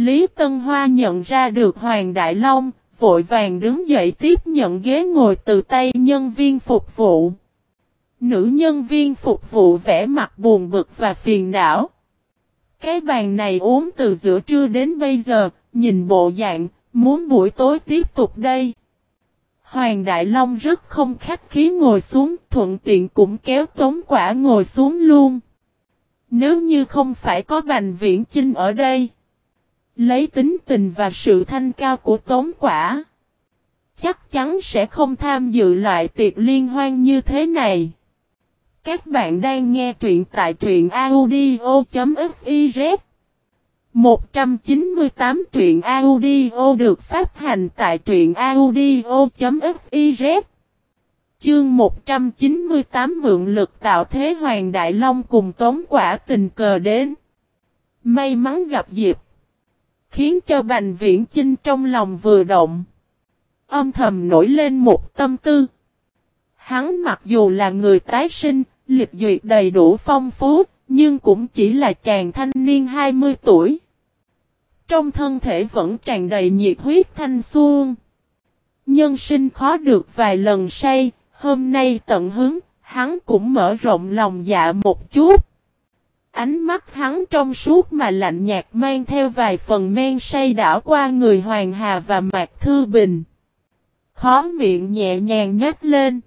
Lý Tân Hoa nhận ra được Hoàng Đại Long, vội vàng đứng dậy tiếp nhận ghế ngồi từ tay nhân viên phục vụ. Nữ nhân viên phục vụ vẻ mặt buồn bực và phiền não. Cái bàn này uống từ giữa trưa đến bây giờ, nhìn bộ dạng, muốn buổi tối tiếp tục đây. Hoàng Đại Long rất không khách khí ngồi xuống, thuận tiện cũng kéo tống quả ngồi xuống luôn. Nếu như không phải có Bành Viễn Chinh ở đây, lấy tính tình và sự thanh cao của tống quả, chắc chắn sẽ không tham dự loại tiệc liên hoan như thế này. Các bạn đang nghe truyện tại truyện audio.fiz 198 truyện audio được phát hành tại truyện audio.fiz Chương 198 mượn lực tạo thế Hoàng Đại Long cùng tống quả tình cờ đến. May mắn gặp dịp. Khiến cho Bành Viễn Chinh trong lòng vừa động. Âm thầm nổi lên một tâm tư. Hắn mặc dù là người tái sinh, lịch duyệt đầy đủ phong phú, nhưng cũng chỉ là chàng thanh niên 20 tuổi. Trong thân thể vẫn tràn đầy nhiệt huyết thanh xuân. Nhân sinh khó được vài lần say, hôm nay tận hứng, hắn cũng mở rộng lòng dạ một chút. Ánh mắt hắn trong suốt mà lạnh nhạt mang theo vài phần men say đảo qua người Hoàng Hà và Mạc Thư Bình. Khó miệng nhẹ nhàng nhét lên.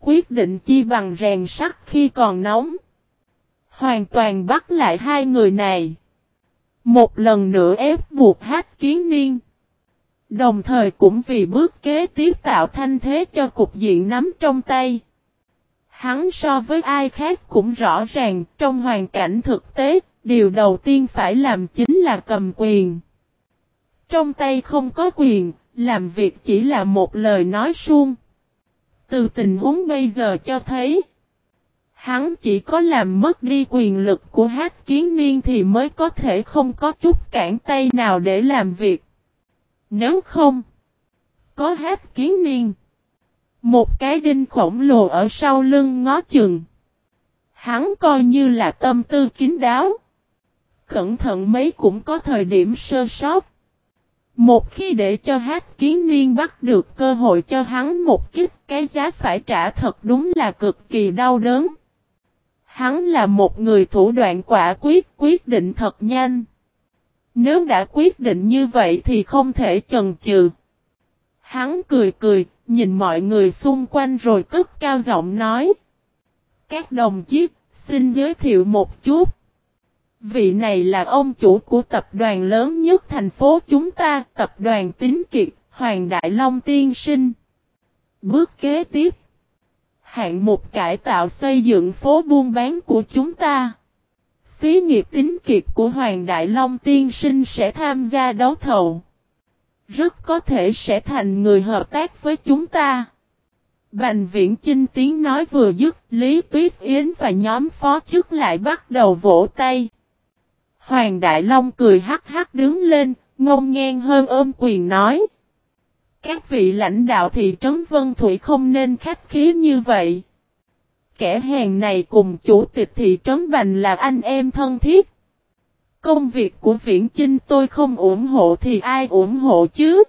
Quyết định chi bằng rèn sắt khi còn nóng. Hoàn toàn bắt lại hai người này. Một lần nữa ép buộc hát kiến niên. Đồng thời cũng vì bước kế tiếp tạo thanh thế cho cục diện nắm trong tay. Hắn so với ai khác cũng rõ ràng trong hoàn cảnh thực tế, điều đầu tiên phải làm chính là cầm quyền. Trong tay không có quyền, làm việc chỉ là một lời nói suông. Từ tình huống bây giờ cho thấy, hắn chỉ có làm mất đi quyền lực của hát kiến niên thì mới có thể không có chút cản tay nào để làm việc. Nếu không, có hát kiến niên. Một cái đinh khổng lồ ở sau lưng ngó chừng. Hắn coi như là tâm tư kín đáo. Cẩn thận mấy cũng có thời điểm sơ sót. Một khi để cho hát kiến niên bắt được cơ hội cho hắn một kích, cái giá phải trả thật đúng là cực kỳ đau đớn. Hắn là một người thủ đoạn quả quyết, quyết định thật nhanh. Nếu đã quyết định như vậy thì không thể chần chừ. Hắn cười cười, nhìn mọi người xung quanh rồi cất cao giọng nói. Các đồng chí, xin giới thiệu một chút. Vị này là ông chủ của tập đoàn lớn nhất thành phố chúng ta, tập đoàn Tín Kiệt, Hoàng Đại Long Tiên Sinh. Bước kế tiếp. Hạng mục cải tạo xây dựng phố buôn bán của chúng ta. Xí nghiệp Tín Kiệt của Hoàng Đại Long Tiên Sinh sẽ tham gia đấu thầu. Rất có thể sẽ thành người hợp tác với chúng ta. Bành viễn Chinh tiếng nói vừa dứt, Lý Tuyết Yến và nhóm phó chức lại bắt đầu vỗ tay. Hoàng Đại Long cười hắc hắc đứng lên, ngông ngang hơn ôm quyền nói. Các vị lãnh đạo thị trấn Vân Thủy không nên khách khí như vậy. Kẻ hèn này cùng chủ tịch thị trấn Bành là anh em thân thiết. Công việc của Viễn Chinh tôi không ủng hộ thì ai ủng hộ chứ?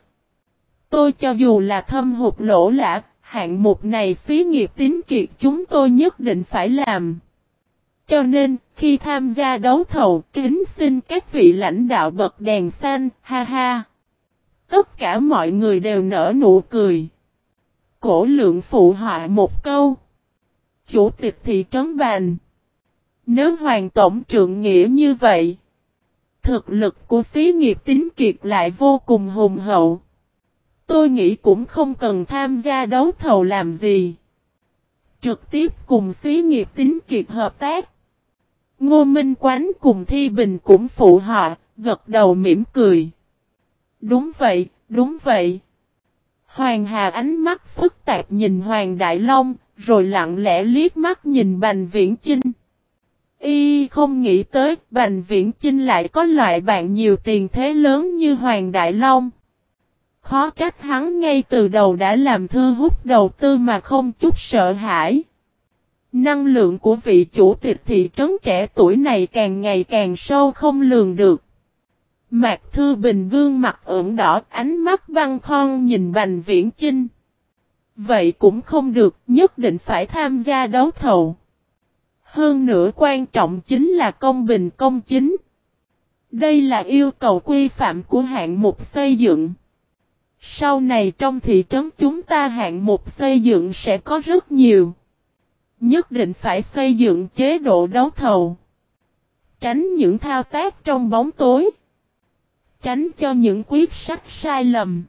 Tôi cho dù là thâm hụt lỗ lã, hạng mục này xí nghiệp tín kiệt chúng tôi nhất định phải làm. Cho nên, khi tham gia đấu thầu, kính xin các vị lãnh đạo bật đèn xanh, ha ha. Tất cả mọi người đều nở nụ cười. Cổ lượng phụ họa một câu. Chủ tịch thị trấn bàn. Nếu hoàng tổng trượng nghĩa như vậy, thực lực của xí nghiệp tín kiệt lại vô cùng hùng hậu. Tôi nghĩ cũng không cần tham gia đấu thầu làm gì. Trực tiếp cùng xí nghiệp tín kiệt hợp tác. Ngô Minh Quán cùng Thi Bình cũng phụ họ, gật đầu mỉm cười. Đúng vậy, đúng vậy. Hoàng Hà ánh mắt phức tạp nhìn Hoàng Đại Long, rồi lặng lẽ liếc mắt nhìn Bành Viễn Chinh. Y không nghĩ tới Bành Viễn Chinh lại có loại bạn nhiều tiền thế lớn như Hoàng Đại Long. Khó trách hắn ngay từ đầu đã làm thư hút đầu tư mà không chút sợ hãi. Năng lượng của vị chủ tịch thị trấn trẻ tuổi này càng ngày càng sâu không lường được. Mạc Thư Bình gương mặt ửng đỏ ánh mắt băng khon nhìn Bành Viễn Chinh. Vậy cũng không được, nhất định phải tham gia đấu thầu. Hơn nữa quan trọng chính là công bình công chính. Đây là yêu cầu quy phạm của hạng mục xây dựng. Sau này trong thị trấn chúng ta hạng mục xây dựng sẽ có rất nhiều. Nhất định phải xây dựng chế độ đấu thầu. Tránh những thao tác trong bóng tối. Tránh cho những quyết sách sai lầm.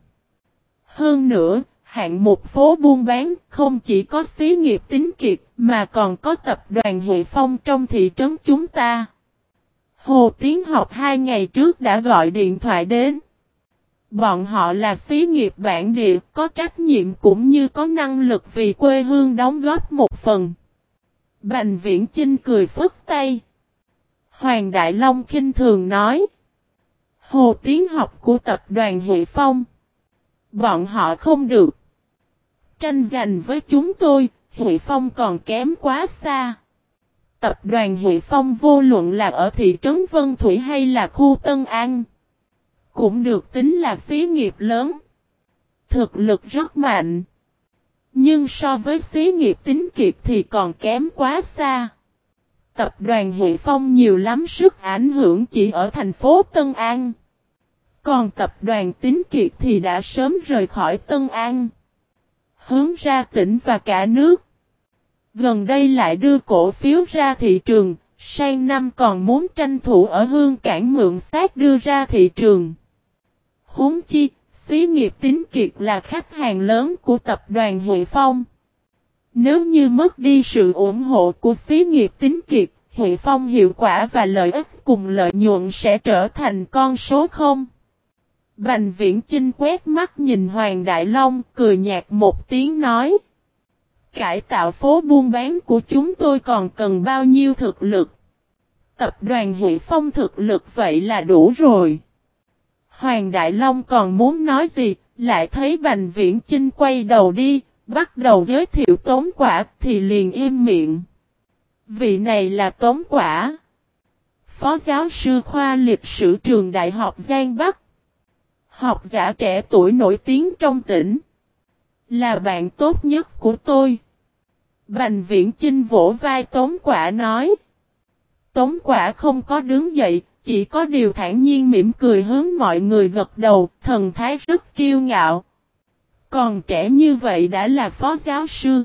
Hơn nữa, hạng một phố buôn bán không chỉ có xí nghiệp tính kiệt mà còn có tập đoàn Huệ Phong trong thị trấn chúng ta. Hồ Tiến học hai ngày trước đã gọi điện thoại đến. Bọn họ là xí nghiệp bản địa, có trách nhiệm cũng như có năng lực vì quê hương đóng góp một phần. Bành viễn Chinh cười phức tay. Hoàng Đại Long khinh thường nói. Hồ Tiến học của tập đoàn Huệ Phong. Bọn họ không được. Tranh giành với chúng tôi, Huệ Phong còn kém quá xa. Tập đoàn Huệ Phong vô luận là ở thị trấn Vân Thủy hay là khu Tân An. Cũng được tính là xí nghiệp lớn. Thực lực rất mạnh. Nhưng so với xí nghiệp tính kiệt thì còn kém quá xa. Tập đoàn Huệ Phong nhiều lắm sức ảnh hưởng chỉ ở thành phố Tân An. Còn tập đoàn tính kiệt thì đã sớm rời khỏi Tân An. Hướng ra tỉnh và cả nước. Gần đây lại đưa cổ phiếu ra thị trường, sang năm còn muốn tranh thủ ở hương cảng mượn xác đưa ra thị trường. Huống chi, xí nghiệp tín kiệt là khách hàng lớn của tập đoàn Huệ Phong. Nếu như mất đi sự ủng hộ của xí nghiệp tín kiệt, Huệ Phong hiệu quả và lợi ích cùng lợi nhuận sẽ trở thành con số không. Bành viễn Chinh quét mắt nhìn Hoàng Đại Long cười nhạt một tiếng nói. Cải tạo phố buôn bán của chúng tôi còn cần bao nhiêu thực lực. Tập đoàn Hỷ Phong thực lực vậy là đủ rồi. Hoàng Đại Long còn muốn nói gì, lại thấy Bành Viễn Chinh quay đầu đi, bắt đầu giới thiệu tống quả thì liền im miệng. Vị này là tống quả. Phó giáo sư khoa lịch sử trường Đại học Giang Bắc. Học giả trẻ tuổi nổi tiếng trong tỉnh. Là bạn tốt nhất của tôi. Bành viễn Chinh vỗ vai Tống Quả nói. Tống Quả không có đứng dậy, chỉ có điều thản nhiên mỉm cười hướng mọi người gật đầu, thần thái rất kiêu ngạo. Còn trẻ như vậy đã là phó giáo sư.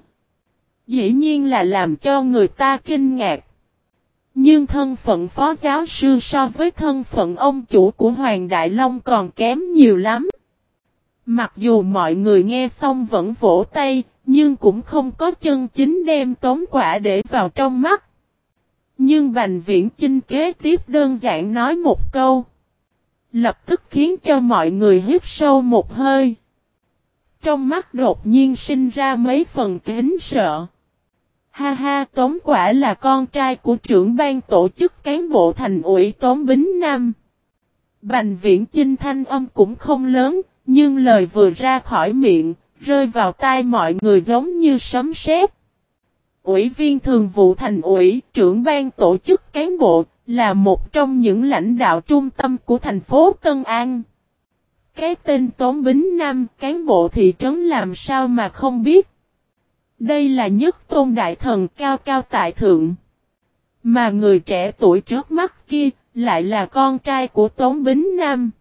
Dĩ nhiên là làm cho người ta kinh ngạc. Nhưng thân phận phó giáo sư so với thân phận ông chủ của Hoàng Đại Long còn kém nhiều lắm. Mặc dù mọi người nghe xong vẫn vỗ tay, nhưng cũng không có chân chính đem tống quả để vào trong mắt. Nhưng Bành Viễn Chinh kế tiếp đơn giản nói một câu. Lập tức khiến cho mọi người hít sâu một hơi. Trong mắt đột nhiên sinh ra mấy phần kính sợ. Ha ha Tống Quả là con trai của trưởng ban tổ chức cán bộ thành ủy Tống Bính Nam. Bành viễn Chinh thanh âm cũng không lớn, nhưng lời vừa ra khỏi miệng, rơi vào tai mọi người giống như sấm sét. Ủy viên thường vụ thành ủy, trưởng ban tổ chức cán bộ, là một trong những lãnh đạo trung tâm của thành phố Tân An. Cái tên Tống Bính Nam, cán bộ thị trấn làm sao mà không biết. Đây là nhất tôn đại thần cao cao tại thượng. Mà người trẻ tuổi trước mắt kia, lại là con trai của Tống Bính Nam.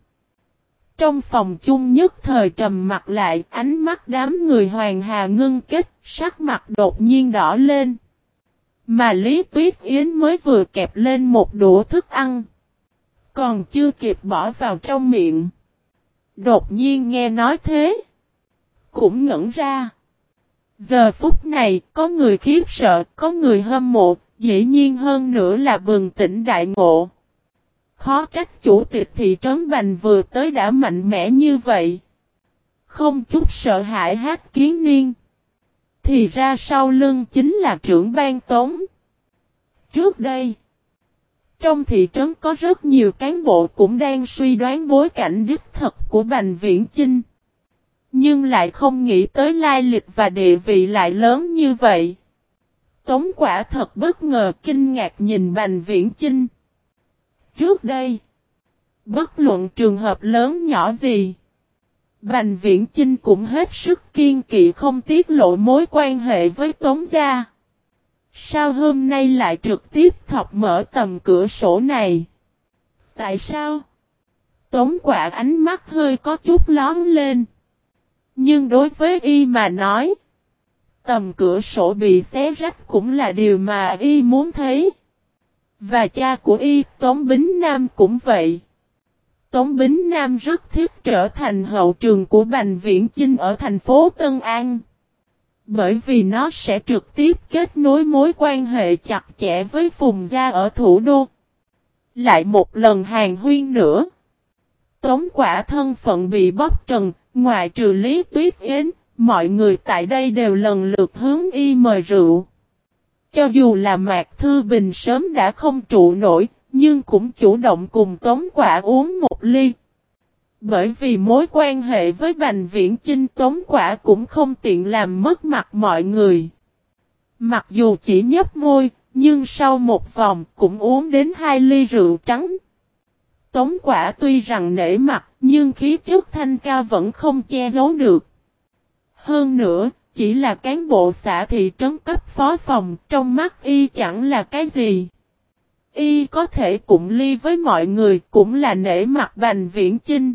Trong phòng chung nhất thời trầm mặt lại, ánh mắt đám người hoàng hà ngưng kết, sắc mặt đột nhiên đỏ lên. Mà Lý Tuyết Yến mới vừa kẹp lên một đũa thức ăn. Còn chưa kịp bỏ vào trong miệng. Đột nhiên nghe nói thế. Cũng ngẩn ra. Giờ phút này, có người khiếp sợ, có người hâm mộ, dĩ nhiên hơn nữa là bừng tỉnh đại ngộ. Khó trách chủ tịch thị trấn Bành vừa tới đã mạnh mẽ như vậy. Không chút sợ hãi hát kiến niên. Thì ra sau lưng chính là trưởng ban tống. Trước đây, trong thị trấn có rất nhiều cán bộ cũng đang suy đoán bối cảnh đích thật của Bành Viễn Chinh. Nhưng lại không nghĩ tới lai lịch và địa vị lại lớn như vậy. Tống quả thật bất ngờ kinh ngạc nhìn Bành Viễn Chinh. Trước đây, Bất luận trường hợp lớn nhỏ gì. Bành viễn Chinh cũng hết sức kiên kỵ không tiết lộ mối quan hệ với Tống Gia. Sao hôm nay lại trực tiếp thọc mở tầm cửa sổ này? Tại sao? Tống quả ánh mắt hơi có chút lón lên. Nhưng đối với y mà nói, tầm cửa sổ bị xé rách cũng là điều mà y muốn thấy. Và cha của y, Tống Bính Nam cũng vậy. Tống Bính Nam rất thích trở thành hậu trường của Bành Viễn Chinh ở thành phố Tân An. Bởi vì nó sẽ trực tiếp kết nối mối quan hệ chặt chẽ với Phùng Gia ở thủ đô. Lại một lần hàng huyên nữa. Tống quả thân phận bị bóp trần, ngoại trừ Lý Tuyết Yến, mọi người tại đây đều lần lượt hướng y mời rượu. Cho dù là Mạc Thư Bình sớm đã không trụ nổi, nhưng cũng chủ động cùng Tống Quả uống một ly. Bởi vì mối quan hệ với Bành Viễn Chinh Tống Quả cũng không tiện làm mất mặt mọi người. Mặc dù chỉ nhấp môi, nhưng sau một vòng cũng uống đến hai ly rượu trắng. Tống Quả tuy rằng nể mặt, nhưng khí chất thanh cao vẫn không che giấu được. Hơn nữa, chỉ là cán bộ xã thị trấn cấp phó phòng, trong mắt y chẳng là cái gì. Y có thể cũng ly với mọi người, cũng là nể mặt Bành Viễn Chinh.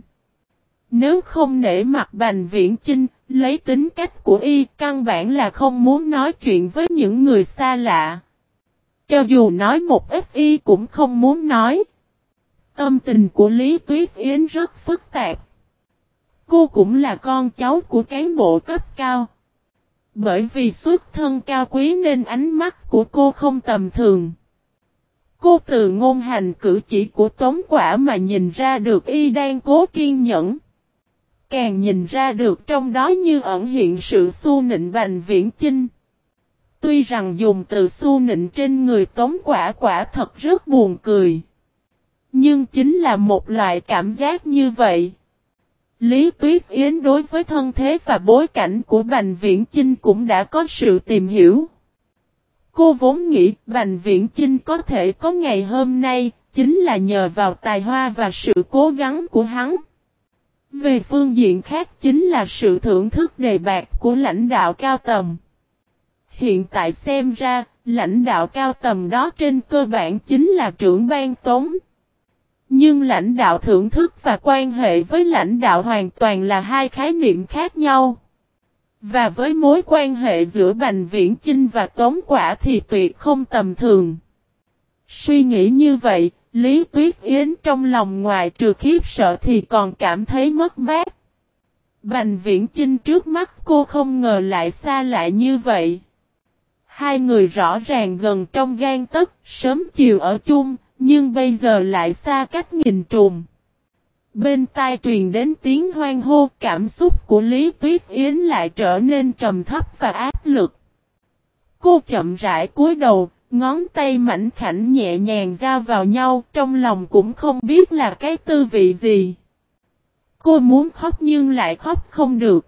Nếu không nể mặt Bành Viễn Chinh, lấy tính cách của y căn bản là không muốn nói chuyện với những người xa lạ. Cho dù nói một ít y cũng không muốn nói. Tâm tình của Lý Tuyết Yến rất phức tạp. Cô cũng là con cháu của cán bộ cấp cao. Bởi vì xuất thân cao quý nên ánh mắt của cô không tầm thường. Cô từ ngôn hành cử chỉ của tống quả mà nhìn ra được y đang cố kiên nhẫn. Càng nhìn ra được trong đó như ẩn hiện sự su nịnh bành viễn chinh. Tuy rằng dùng từ su nịnh trên người tống quả quả thật rất buồn cười. Nhưng chính là một loại cảm giác như vậy. Lý Tuyết Yến đối với thân thế và bối cảnh của Bành Viễn Chinh cũng đã có sự tìm hiểu. Cô vốn nghĩ Bành Viễn Chinh có thể có ngày hôm nay, chính là nhờ vào tài hoa và sự cố gắng của hắn. Về phương diện khác chính là sự thưởng thức đề bạc của lãnh đạo cao tầm. Hiện tại xem ra, lãnh đạo cao tầm đó trên cơ bản chính là trưởng ban tống. Nhưng lãnh đạo thưởng thức và quan hệ với lãnh đạo hoàn toàn là hai khái niệm khác nhau. Và với mối quan hệ giữa Bành Viễn Chinh và Tống Quả thì tuyệt không tầm thường. Suy nghĩ như vậy, Lý Tuyết Yến trong lòng ngoài trừ khiếp sợ thì còn cảm thấy mất mát. Bành Viễn Chinh trước mắt cô không ngờ lại xa lại như vậy. Hai người rõ ràng gần trong gan tức, sớm chiều ở chung, nhưng bây giờ lại xa cách nghìn trùng. Bên tai truyền đến tiếng hoang hô cảm xúc của Lý Tuyết Yến lại trở nên trầm thấp và áp lực. Cô chậm rãi cúi đầu, ngón tay mảnh khảnh nhẹ nhàng giao vào nhau trong lòng cũng không biết là cái tư vị gì. Cô muốn khóc nhưng lại khóc không được.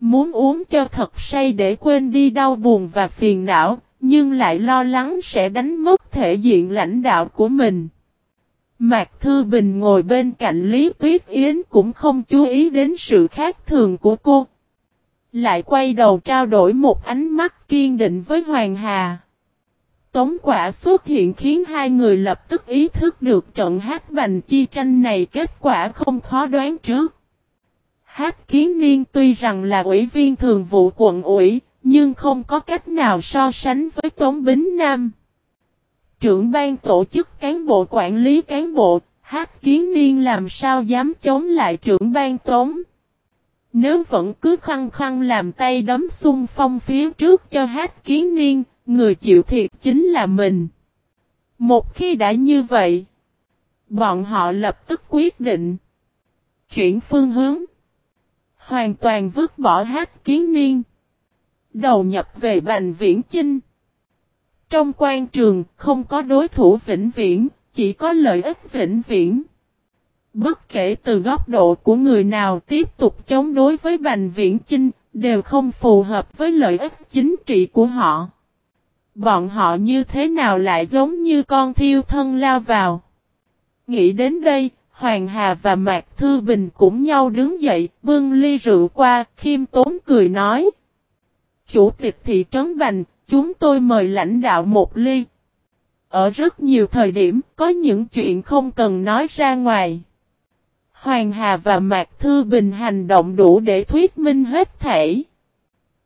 Muốn uống cho thật say để quên đi đau buồn và phiền não, nhưng lại lo lắng sẽ đánh mất thể diện lãnh đạo của mình. Mạc Thư Bình ngồi bên cạnh Lý Tuyết Yến cũng không chú ý đến sự khác thường của cô. Lại quay đầu trao đổi một ánh mắt kiên định với Hoàng Hà. Tống quả xuất hiện khiến hai người lập tức ý thức được trận hát bành chi tranh này kết quả không khó đoán trước. Hát kiến niên tuy rằng là ủy viên thường vụ quận ủy, nhưng không có cách nào so sánh với Tống Bính Nam. Trưởng ban tổ chức cán bộ quản lý cán bộ, hát kiến niên làm sao dám chống lại trưởng ban Tống. Nếu vẫn cứ khăng khăng làm tay đấm xung phong phía trước cho hát kiến niên, người chịu thiệt chính là mình. Một khi đã như vậy, bọn họ lập tức quyết định chuyển phương hướng, hoàn toàn vứt bỏ hát kiến niên. Đầu nhập về Bành Viễn Chinh. Trong quan trường không có đối thủ vĩnh viễn, chỉ có lợi ích vĩnh viễn. Bất kể từ góc độ của người nào tiếp tục chống đối với Bành Viễn Chinh, đều không phù hợp với lợi ích chính trị của họ. Bọn họ như thế nào lại giống như con thiêu thân lao vào. Nghĩ đến đây, Hoàng Hà và Mạc Thư Bình cũng nhau đứng dậy, bưng ly rượu qua, khiêm tốn cười nói. Chủ tịch thị trấn Bành, chúng tôi mời lãnh đạo một ly. Ở rất nhiều thời điểm, có những chuyện không cần nói ra ngoài. Hoàng Hà và Mạc Thư Bình hành động đủ để thuyết minh hết thảy.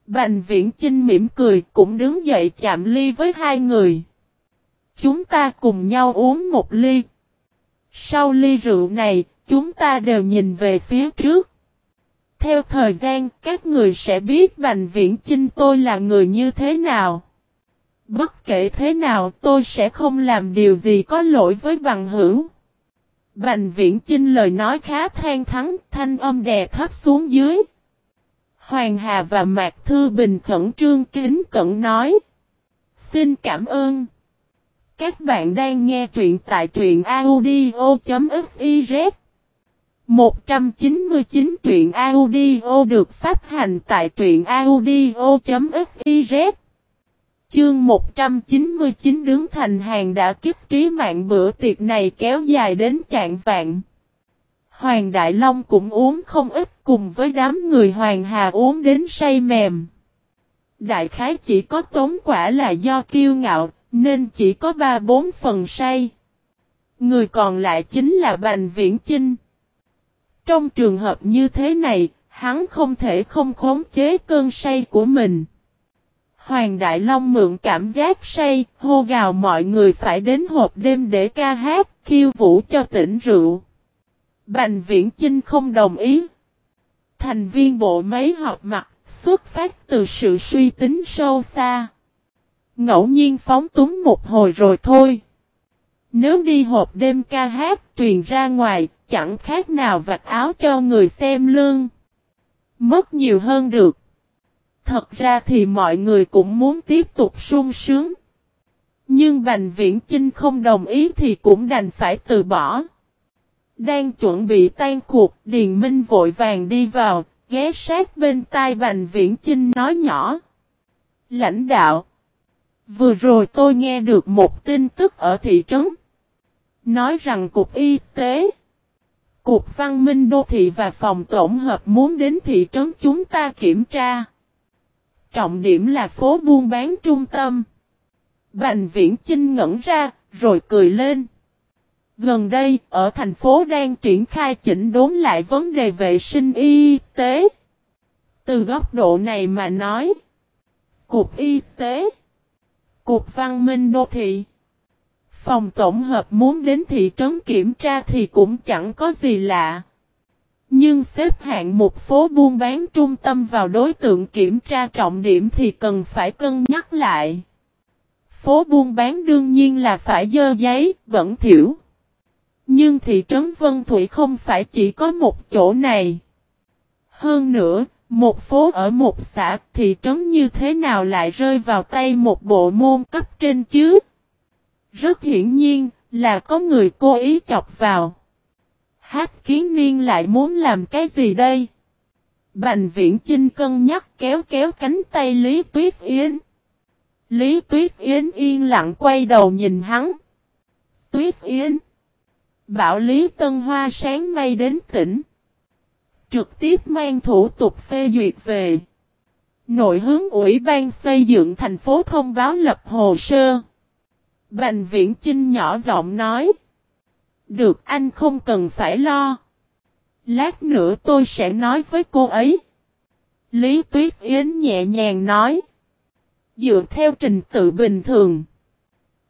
Bành Viễn Chinh mỉm cười cũng đứng dậy chạm ly với hai người. Chúng ta cùng nhau uống một ly. Sau ly rượu này, chúng ta đều nhìn về phía trước. Theo thời gian, các người sẽ biết Bành Viễn Chinh tôi là người như thế nào. Bất kể thế nào, tôi sẽ không làm điều gì có lỗi với bằng hữu. Bành Viễn Chinh lời nói khá than thắng, thanh âm đè thấp xuống dưới. Hoàng Hà và Mạc Thư Bình khẩn trương kính cẩn nói. Xin cảm ơn. Các bạn đang nghe truyện tại truyện audio.fif 199 truyện audio được phát hành tại truyện audio.fiz Chương 199 đứng thành hàng đã kiếp trí mạng bữa tiệc này kéo dài đến trạng vạn. Hoàng Đại Long cũng uống không ít cùng với đám người Hoàng Hà uống đến say mềm. Đại khái chỉ có tốn quả là do kiêu ngạo, nên chỉ có ba bốn phần say. Người còn lại chính là Bành Viễn Chinh. Trong trường hợp như thế này, hắn không thể không khống chế cơn say của mình. Hoàng Đại Long mượn cảm giác say, hô gào mọi người phải đến hộp đêm để ca hát, khiêu vũ cho tỉnh rượu. Bành Viễn Chinh không đồng ý. Thành viên bộ máy họp mặt, xuất phát từ sự suy tính sâu xa. Ngẫu nhiên phóng túng một hồi rồi thôi. Nếu đi hộp đêm ca hát truyền ra ngoài, chẳng khác nào vạch áo cho người xem lương. Mất nhiều hơn được. Thật ra thì mọi người cũng muốn tiếp tục sung sướng. Nhưng Bành Viễn Chinh không đồng ý thì cũng đành phải từ bỏ. Đang chuẩn bị tan cuộc, Điền Minh vội vàng đi vào, ghé sát bên tai Bành Viễn Chinh nói nhỏ. Lãnh đạo. Vừa rồi tôi nghe được một tin tức ở thị trấn. Nói rằng Cục Y tế, Cục Văn minh Đô thị và Phòng Tổng hợp muốn đến thị trấn chúng ta kiểm tra. Trọng điểm là phố buôn bán trung tâm. Bành viễn Chinh ngẩn ra, rồi cười lên. Gần đây, ở thành phố đang triển khai chỉnh đốn lại vấn đề vệ sinh y tế. Từ góc độ này mà nói, Cục Y tế, Cục Văn minh Đô thị, Phòng tổng hợp muốn đến thị trấn kiểm tra thì cũng chẳng có gì lạ. Nhưng xếp hạng một phố buôn bán trung tâm vào đối tượng kiểm tra trọng điểm thì cần phải cân nhắc lại. Phố buôn bán đương nhiên là phải dơ giấy, bẩn thiểu. Nhưng thị trấn Vân Thủy không phải chỉ có một chỗ này. Hơn nữa, một phố ở một xã thị trấn như thế nào lại rơi vào tay một bộ môn cấp trên chứ? Rất hiển nhiên là có người cố ý chọc vào. Hát kiến niên lại muốn làm cái gì đây? Bành viễn Trinh cân nhắc kéo kéo cánh tay Lý Tuyết Yến. Lý Tuyết Yến yên lặng quay đầu nhìn hắn. Tuyết Yến. Bảo Lý Tân Hoa sáng may đến tỉnh. Trực tiếp mang thủ tục phê duyệt về. Nội hướng Ủy ban xây dựng thành phố thông báo lập hồ sơ. Bành viễn Trinh nhỏ giọng nói. Được anh không cần phải lo. Lát nữa tôi sẽ nói với cô ấy. Lý Tuyết Yến nhẹ nhàng nói. Dựa theo trình tự bình thường.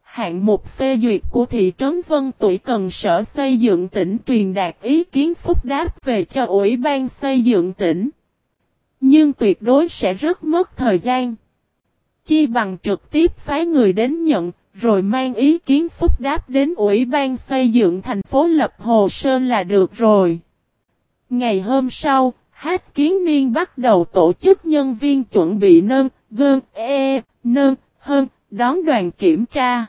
Hạng mục phê duyệt của thị trấn Vân Tuổi cần sở xây dựng tỉnh truyền đạt ý kiến phúc đáp về cho Ủy ban xây dựng tỉnh. Nhưng tuyệt đối sẽ rất mất thời gian. Chi bằng trực tiếp phái người đến nhận, rồi mang ý kiến phúc đáp đến Ủy ban xây dựng thành phố lập hồ sơ là được rồi. Ngày hôm sau, Hát Kiến Niên bắt đầu tổ chức nhân viên chuẩn bị nâng, gơn, e, nâng, hơn, đón đoàn kiểm tra.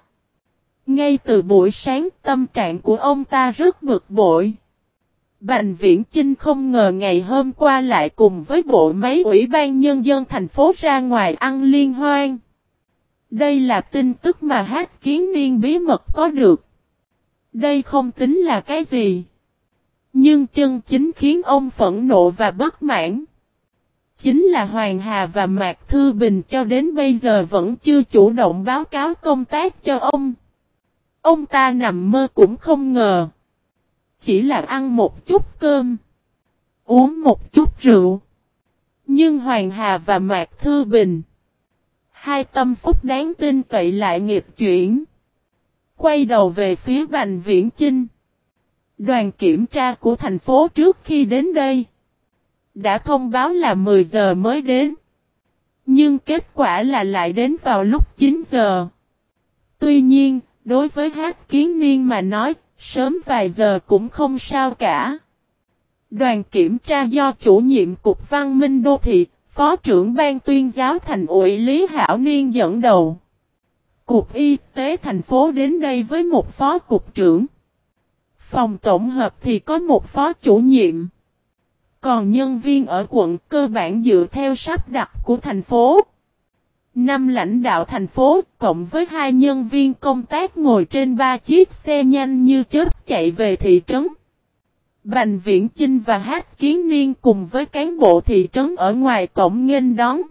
Ngay từ buổi sáng tâm trạng của ông ta rất bực bội. Bành Viễn Chinh không ngờ ngày hôm qua lại cùng với bộ máy ủy ban nhân dân thành phố ra ngoài ăn liên hoan. Đây là tin tức mà hát kiến niên bí mật có được. Đây không tính là cái gì. Nhưng chân chính khiến ông phẫn nộ và bất mãn. Chính là Hoàng Hà và Mạc Thư Bình cho đến bây giờ vẫn chưa chủ động báo cáo công tác cho ông. Ông ta nằm mơ cũng không ngờ. Chỉ là ăn một chút cơm. Uống một chút rượu. Nhưng Hoàng Hà và Mạc Thư Bình. Hai tâm phúc đáng tin cậy lại nghiệp chuyển. Quay đầu về phía Bành Viễn Chinh. Đoàn kiểm tra của thành phố trước khi đến đây. Đã thông báo là 10 giờ mới đến. Nhưng kết quả là lại đến vào lúc 9 giờ. Tuy nhiên, đối với hát kiến niên mà nói, sớm vài giờ cũng không sao cả. Đoàn kiểm tra do chủ nhiệm Cục Văn minh Đô Thị, Phó trưởng Ban tuyên giáo thành ủy Lý Hảo Niên dẫn đầu. Cục Y tế thành phố đến đây với một phó cục trưởng. Phòng tổng hợp thì có một phó chủ nhiệm. Còn nhân viên ở quận cơ bản dựa theo sắp đặt của thành phố. Năm lãnh đạo thành phố cộng với hai nhân viên công tác ngồi trên ba chiếc xe nhanh như chớp chạy về thị trấn. Bành Viễn Chinh và Hát Kiến Niên cùng với cán bộ thị trấn ở ngoài cổng nghênh đón.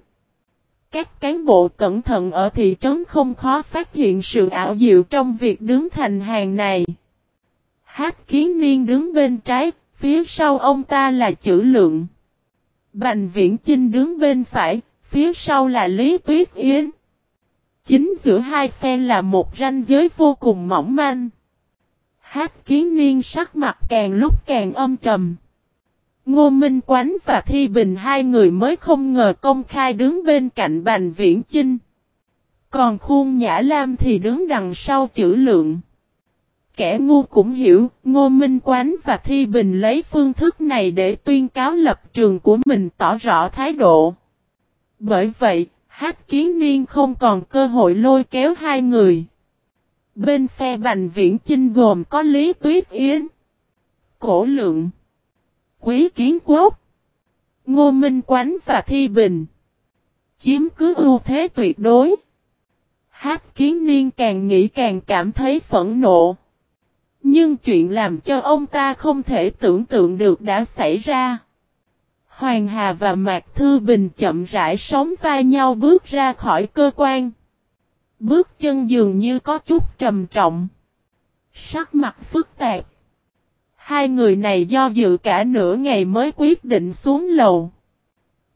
Các cán bộ cẩn thận ở thị trấn không khó phát hiện sự ảo diệu trong việc đứng thành hàng này. Hát Kiến Niên đứng bên trái, phía sau ông ta là chữ lượng. Bành Viễn Chinh đứng bên phải, phía sau là Lý Tuyết Yến. Chính giữa hai phe là một ranh giới vô cùng mỏng manh. Hát kiến niên sắc mặt càng lúc càng âm trầm. Ngô Minh Quánh và Thi Bình hai người mới không ngờ công khai đứng bên cạnh Bành Viễn Chinh. Còn khuôn Nhã Lam thì đứng đằng sau chữ lượng. Kẻ ngu cũng hiểu, Ngô Minh Quánh và Thi Bình lấy phương thức này để tuyên cáo lập trường của mình tỏ rõ thái độ. Bởi vậy, Hát Kiến Niên không còn cơ hội lôi kéo hai người. Bên phe Bành Viễn Chinh gồm có Lý Tuyết Yến, Cổ Lượng, Quý Kiến Quốc, Ngô Minh Quánh và Thi Bình. Chiếm cứ ưu thế tuyệt đối. Hát Kiến Niên càng nghĩ càng cảm thấy phẫn nộ. Nhưng chuyện làm cho ông ta không thể tưởng tượng được đã xảy ra. Hoàng Hà và Mạc Thư Bình chậm rãi sống vai nhau bước ra khỏi cơ quan. Bước chân dường như có chút trầm trọng. Sắc mặt phức tạp. Hai người này do dự cả nửa ngày mới quyết định xuống lầu.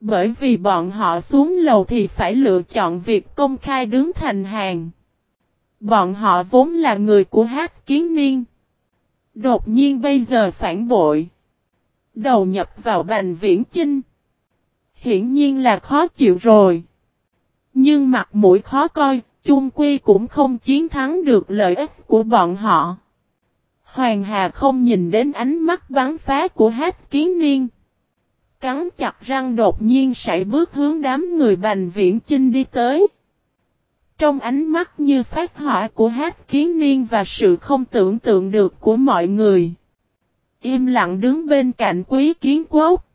Bởi vì bọn họ xuống lầu thì phải lựa chọn việc công khai đứng thành hàng. Bọn họ vốn là người của hát kiến niên. Đột nhiên bây giờ phản bội. Đầu nhập vào bành viễn chinh. Hiển nhiên là khó chịu rồi. Nhưng mặt mũi khó coi, chung quy cũng không chiến thắng được lợi ích của bọn họ. Hoàng Hà không nhìn đến ánh mắt bắn phá của hát kiến niên. Cắn chặt răng đột nhiên sải bước hướng đám người bành viễn chinh đi tới. Trong ánh mắt như phát hỏa của hát kiến niên và sự không tưởng tượng được của mọi người. Im lặng đứng bên cạnh quý kiến quốc.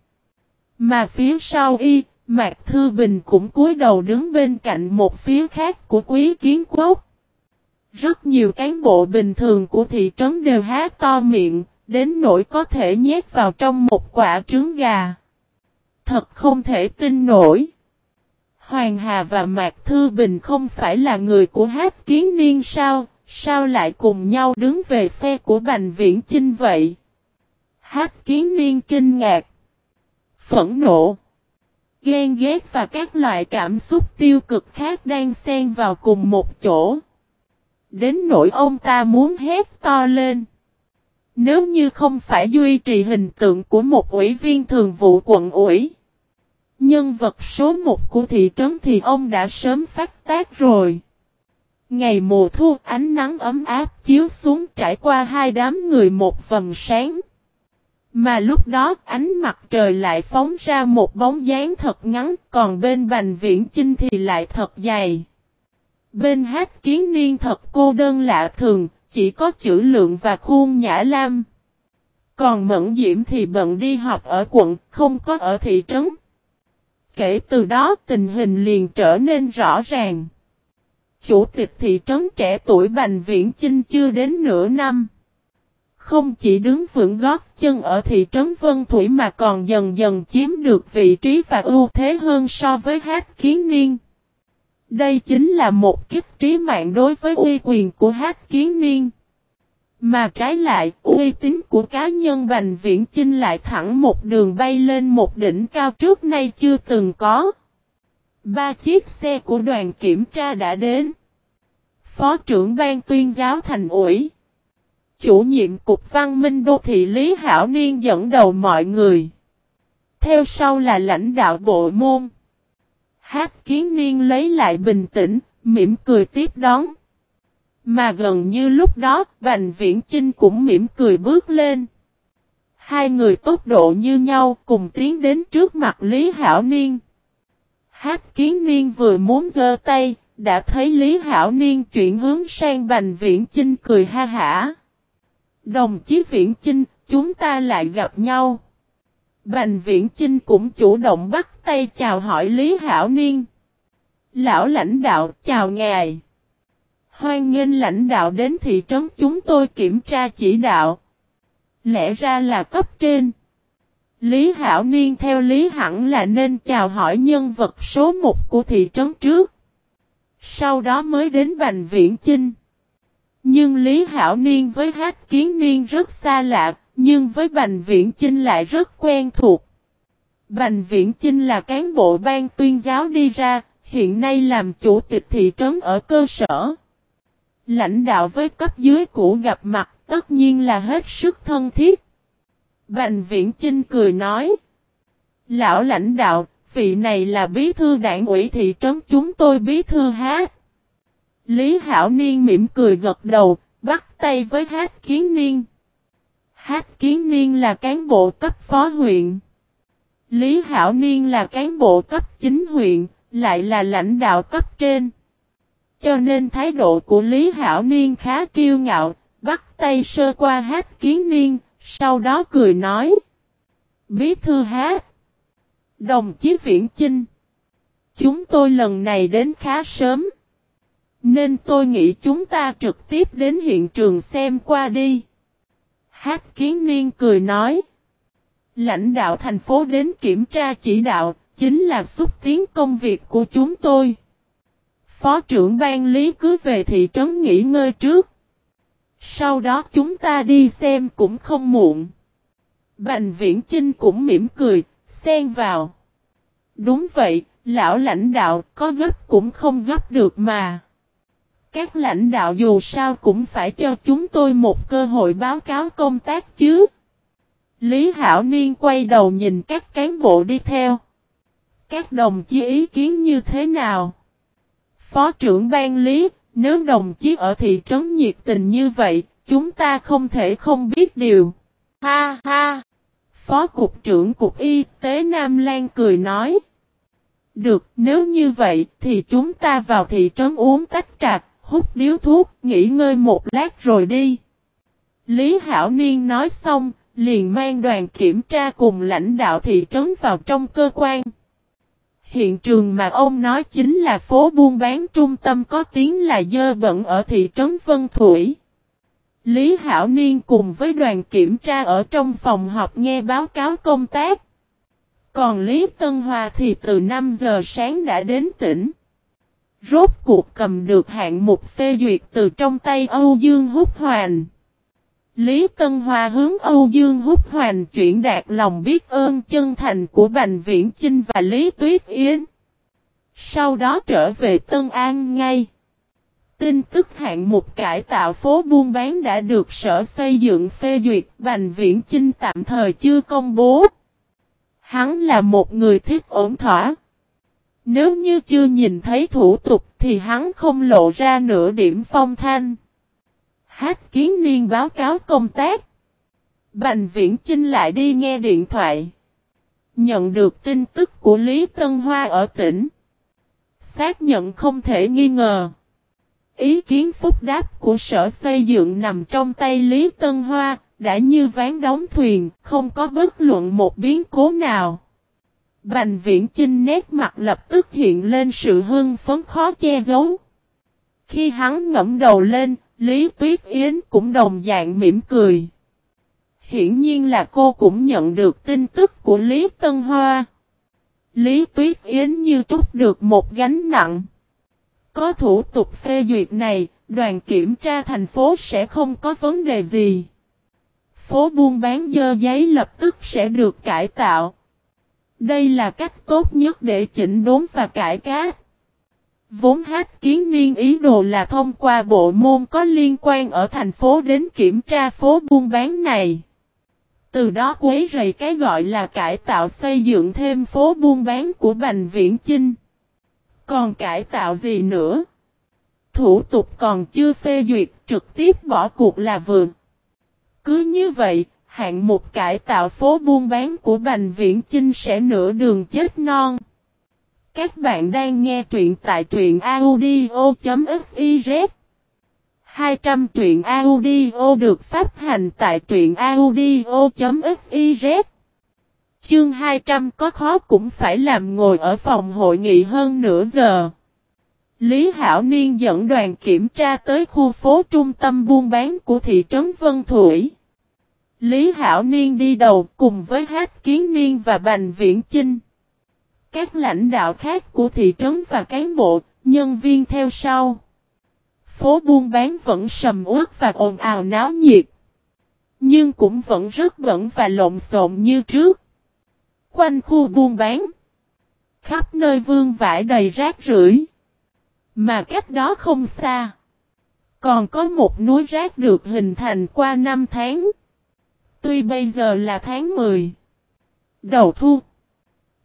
Mà phía sau y, Mạc Thư Bình cũng cúi đầu đứng bên cạnh một phía khác của quý kiến quốc. Rất nhiều cán bộ bình thường của thị trấn đều há to miệng, đến nỗi có thể nhét vào trong một quả trứng gà. Thật không thể tin nổi. Hoàng Hà và Mạc Thư Bình không phải là người của hát kiến niên sao, sao lại cùng nhau đứng về phe của Bành Viễn Chinh vậy? Hát kiến niên kinh ngạc. Phẫn nộ. Ghen ghét và các loại cảm xúc tiêu cực khác đang xen vào cùng một chỗ. Đến nỗi ông ta muốn hét to lên. Nếu như không phải duy trì hình tượng của một ủy viên thường vụ quận ủy. Nhân vật số một của thị trấn thì ông đã sớm phát tác rồi. Ngày mùa thu, ánh nắng ấm áp chiếu xuống trải qua hai đám người một vầng sáng. Mà lúc đó ánh mặt trời lại phóng ra một bóng dáng thật ngắn, còn bên bành viễn chinh thì lại thật dày. Bên hát kiến niên thật cô đơn lạ thường, chỉ có chữ lượng và khuôn nhã lam. Còn mẫn diễm thì bận đi học ở quận, không có ở thị trấn. Kể từ đó tình hình liền trở nên rõ ràng. Chủ tịch thị trấn trẻ tuổi Bành Viễn Chinh chưa đến nửa năm không chỉ đứng vững gót chân ở thị trấn Vân Thủy mà còn dần dần chiếm được vị trí và ưu thế hơn so với hát kiến niên. Đây chính là một kích trí mạng đối với uy quyền của hát kiến niên. Mà trái lại, uy tín của cá nhân Bành Viễn Chinh lại thẳng một đường bay lên một đỉnh cao trước nay chưa từng có. Ba chiếc xe của đoàn kiểm tra đã đến. Phó trưởng ban tuyên giáo thành ủy. Chủ nhiệm Cục Văn minh Đô thị Lý Hảo Niên dẫn đầu mọi người. Theo sau là lãnh đạo bộ môn. Hát kiến niên lấy lại bình tĩnh, mỉm cười tiếp đón. Mà gần như lúc đó, Bành Viễn Chinh cũng mỉm cười bước lên. Hai người tốc độ như nhau cùng tiến đến trước mặt Lý Hảo Niên. Hát kiến niên vừa muốn giơ tay, đã thấy Lý Hảo Niên chuyển hướng sang Bành Viễn Chinh cười ha hả. Đồng chí Viễn Chinh, chúng ta lại gặp nhau. Bành Viễn Chinh cũng chủ động bắt tay chào hỏi Lý Hảo Niên. Lão lãnh đạo, chào ngài. Hoan nghênh lãnh đạo đến thị trấn chúng tôi kiểm tra chỉ đạo. Lẽ ra là cấp trên. Lý Hảo Niên theo Lý hẳn là nên chào hỏi nhân vật số 1 của thị trấn trước. Sau đó mới đến Bành Viễn Chinh. Nhưng Lý Hảo Niên với Hát Kiến Niên rất xa lạ, nhưng với Bành Viễn Chinh lại rất quen thuộc. Bành Viễn Chinh là cán bộ ban tuyên giáo đi ra, hiện nay làm chủ tịch thị trấn ở cơ sở. Lãnh đạo với cấp dưới cũ gặp mặt tất nhiên là hết sức thân thiết. Bành Viễn Chinh cười nói. Lão lãnh đạo, vị này là bí thư đảng ủy thị trấn chúng tôi bí thư hát. Lý Hảo Niên mỉm cười gật đầu, bắt tay với hát kiến niên. Hát kiến niên là cán bộ cấp phó huyện. Lý Hảo Niên là cán bộ cấp chính huyện, lại là lãnh đạo cấp trên. Cho nên thái độ của Lý Hảo Niên khá kiêu ngạo, bắt tay sơ qua hát kiến niên, sau đó cười nói. Bí thư hát. Đồng chí Viễn Chinh. Chúng tôi lần này đến khá sớm. Nên tôi nghĩ chúng ta trực tiếp đến hiện trường xem qua đi. Hát kiến niên cười nói. Lãnh đạo thành phố đến kiểm tra chỉ đạo, chính là xúc tiến công việc của chúng tôi. Phó trưởng ban lý cứ về thị trấn nghỉ ngơi trước. Sau đó chúng ta đi xem cũng không muộn. Bành viễn Trinh cũng mỉm cười, xen vào. Đúng vậy, lão lãnh đạo có gấp cũng không gấp được mà. Các lãnh đạo dù sao cũng phải cho chúng tôi một cơ hội báo cáo công tác chứ. Lý Hảo Niên quay đầu nhìn các cán bộ đi theo. Các đồng chí ý kiến như thế nào? Phó trưởng ban lý, nếu đồng chí ở thị trấn nhiệt tình như vậy, chúng ta không thể không biết điều. Ha ha! Phó Cục trưởng Cục Y tế Nam Lan cười nói. Được, nếu như vậy thì chúng ta vào thị trấn uống tách trà, hút điếu thuốc, nghỉ ngơi một lát rồi đi. Lý Hảo Niên nói xong, liền mang đoàn kiểm tra cùng lãnh đạo thị trấn vào trong cơ quan. Hiện trường mà ông nói chính là phố buôn bán trung tâm có tiếng là dơ bẩn ở thị trấn Vân Thủy. Lý Hảo Niên cùng với đoàn kiểm tra ở trong phòng họp nghe báo cáo công tác. Còn Lý Tân Hòa thì từ 5 giờ sáng đã đến tỉnh. Rốt cuộc cầm được hạng mục phê duyệt từ trong tay Âu Dương Húc Hoàn. Lý Tân Hoa hướng Âu Dương Húc Hoàn chuyển đạt lòng biết ơn chân thành của Bành Viễn Chinh và Lý Tuyết Yến. Sau đó trở về Tân An ngay. Tin tức hạng mục cải tạo phố buôn bán đã được sở xây dựng phê duyệt, Bành Viễn Chinh tạm thời chưa công bố. Hắn là một người thích ổn thỏa. Nếu như chưa nhìn thấy thủ tục thì hắn không lộ ra nửa điểm phong thanh. Hát kiến niên báo cáo công tác. Bành viễn Trinh lại đi nghe điện thoại. Nhận được tin tức của Lý Tân Hoa ở tỉnh. Xác nhận không thể nghi ngờ. Ý kiến phúc đáp của sở xây dựng nằm trong tay Lý Tân Hoa, đã như ván đóng thuyền, không có bất luận một biến cố nào. Bành viễn Trinh nét mặt lập tức hiện lên sự hưng phấn khó che giấu. Khi hắn ngẫm đầu lên, Lý Tuyết Yến cũng đồng dạng mỉm cười. Hiển nhiên là cô cũng nhận được tin tức của Lý Tân Hoa. Lý Tuyết Yến như trút được một gánh nặng. Có thủ tục phê duyệt này, đoàn kiểm tra thành phố sẽ không có vấn đề gì. Phố buôn bán dơ giấy lập tức sẽ được cải tạo. Đây là cách tốt nhất để chỉnh đốn và cải cát. Vốn hát kiến niên ý đồ là thông qua bộ môn có liên quan ở thành phố đến kiểm tra phố buôn bán này. Từ đó quấy rầy cái gọi là cải tạo xây dựng thêm phố buôn bán của Bành Viễn Chinh. Còn cải tạo gì nữa? Thủ tục còn chưa phê duyệt trực tiếp bỏ cuộc là vườn. Cứ như vậy, hạng mục cải tạo phố buôn bán của Bành Viễn Chinh sẽ nửa đường chết non. Các bạn đang nghe truyện tại truyện audio.fiz 200 truyện audio được phát hành tại truyện audio.fiz Chương 200 có khó cũng phải làm ngồi ở phòng hội nghị hơn nửa giờ. Lý Hảo Niên dẫn đoàn kiểm tra tới khu phố trung tâm buôn bán của thị trấn Vân Thủy. Lý Hảo Niên đi đầu cùng với Hát Kiến Niên và Bành Viễn Chinh. Các lãnh đạo khác của thị trấn và cán bộ, nhân viên theo sau. Phố buôn bán vẫn sầm uất và ồn ào náo nhiệt. Nhưng cũng vẫn rất bẩn và lộn xộn như trước. Quanh khu buôn bán. Khắp nơi vương vãi đầy rác rưởi. Mà cách đó không xa. Còn có một núi rác được hình thành qua năm tháng. Tuy bây giờ là tháng 10. Đầu thu.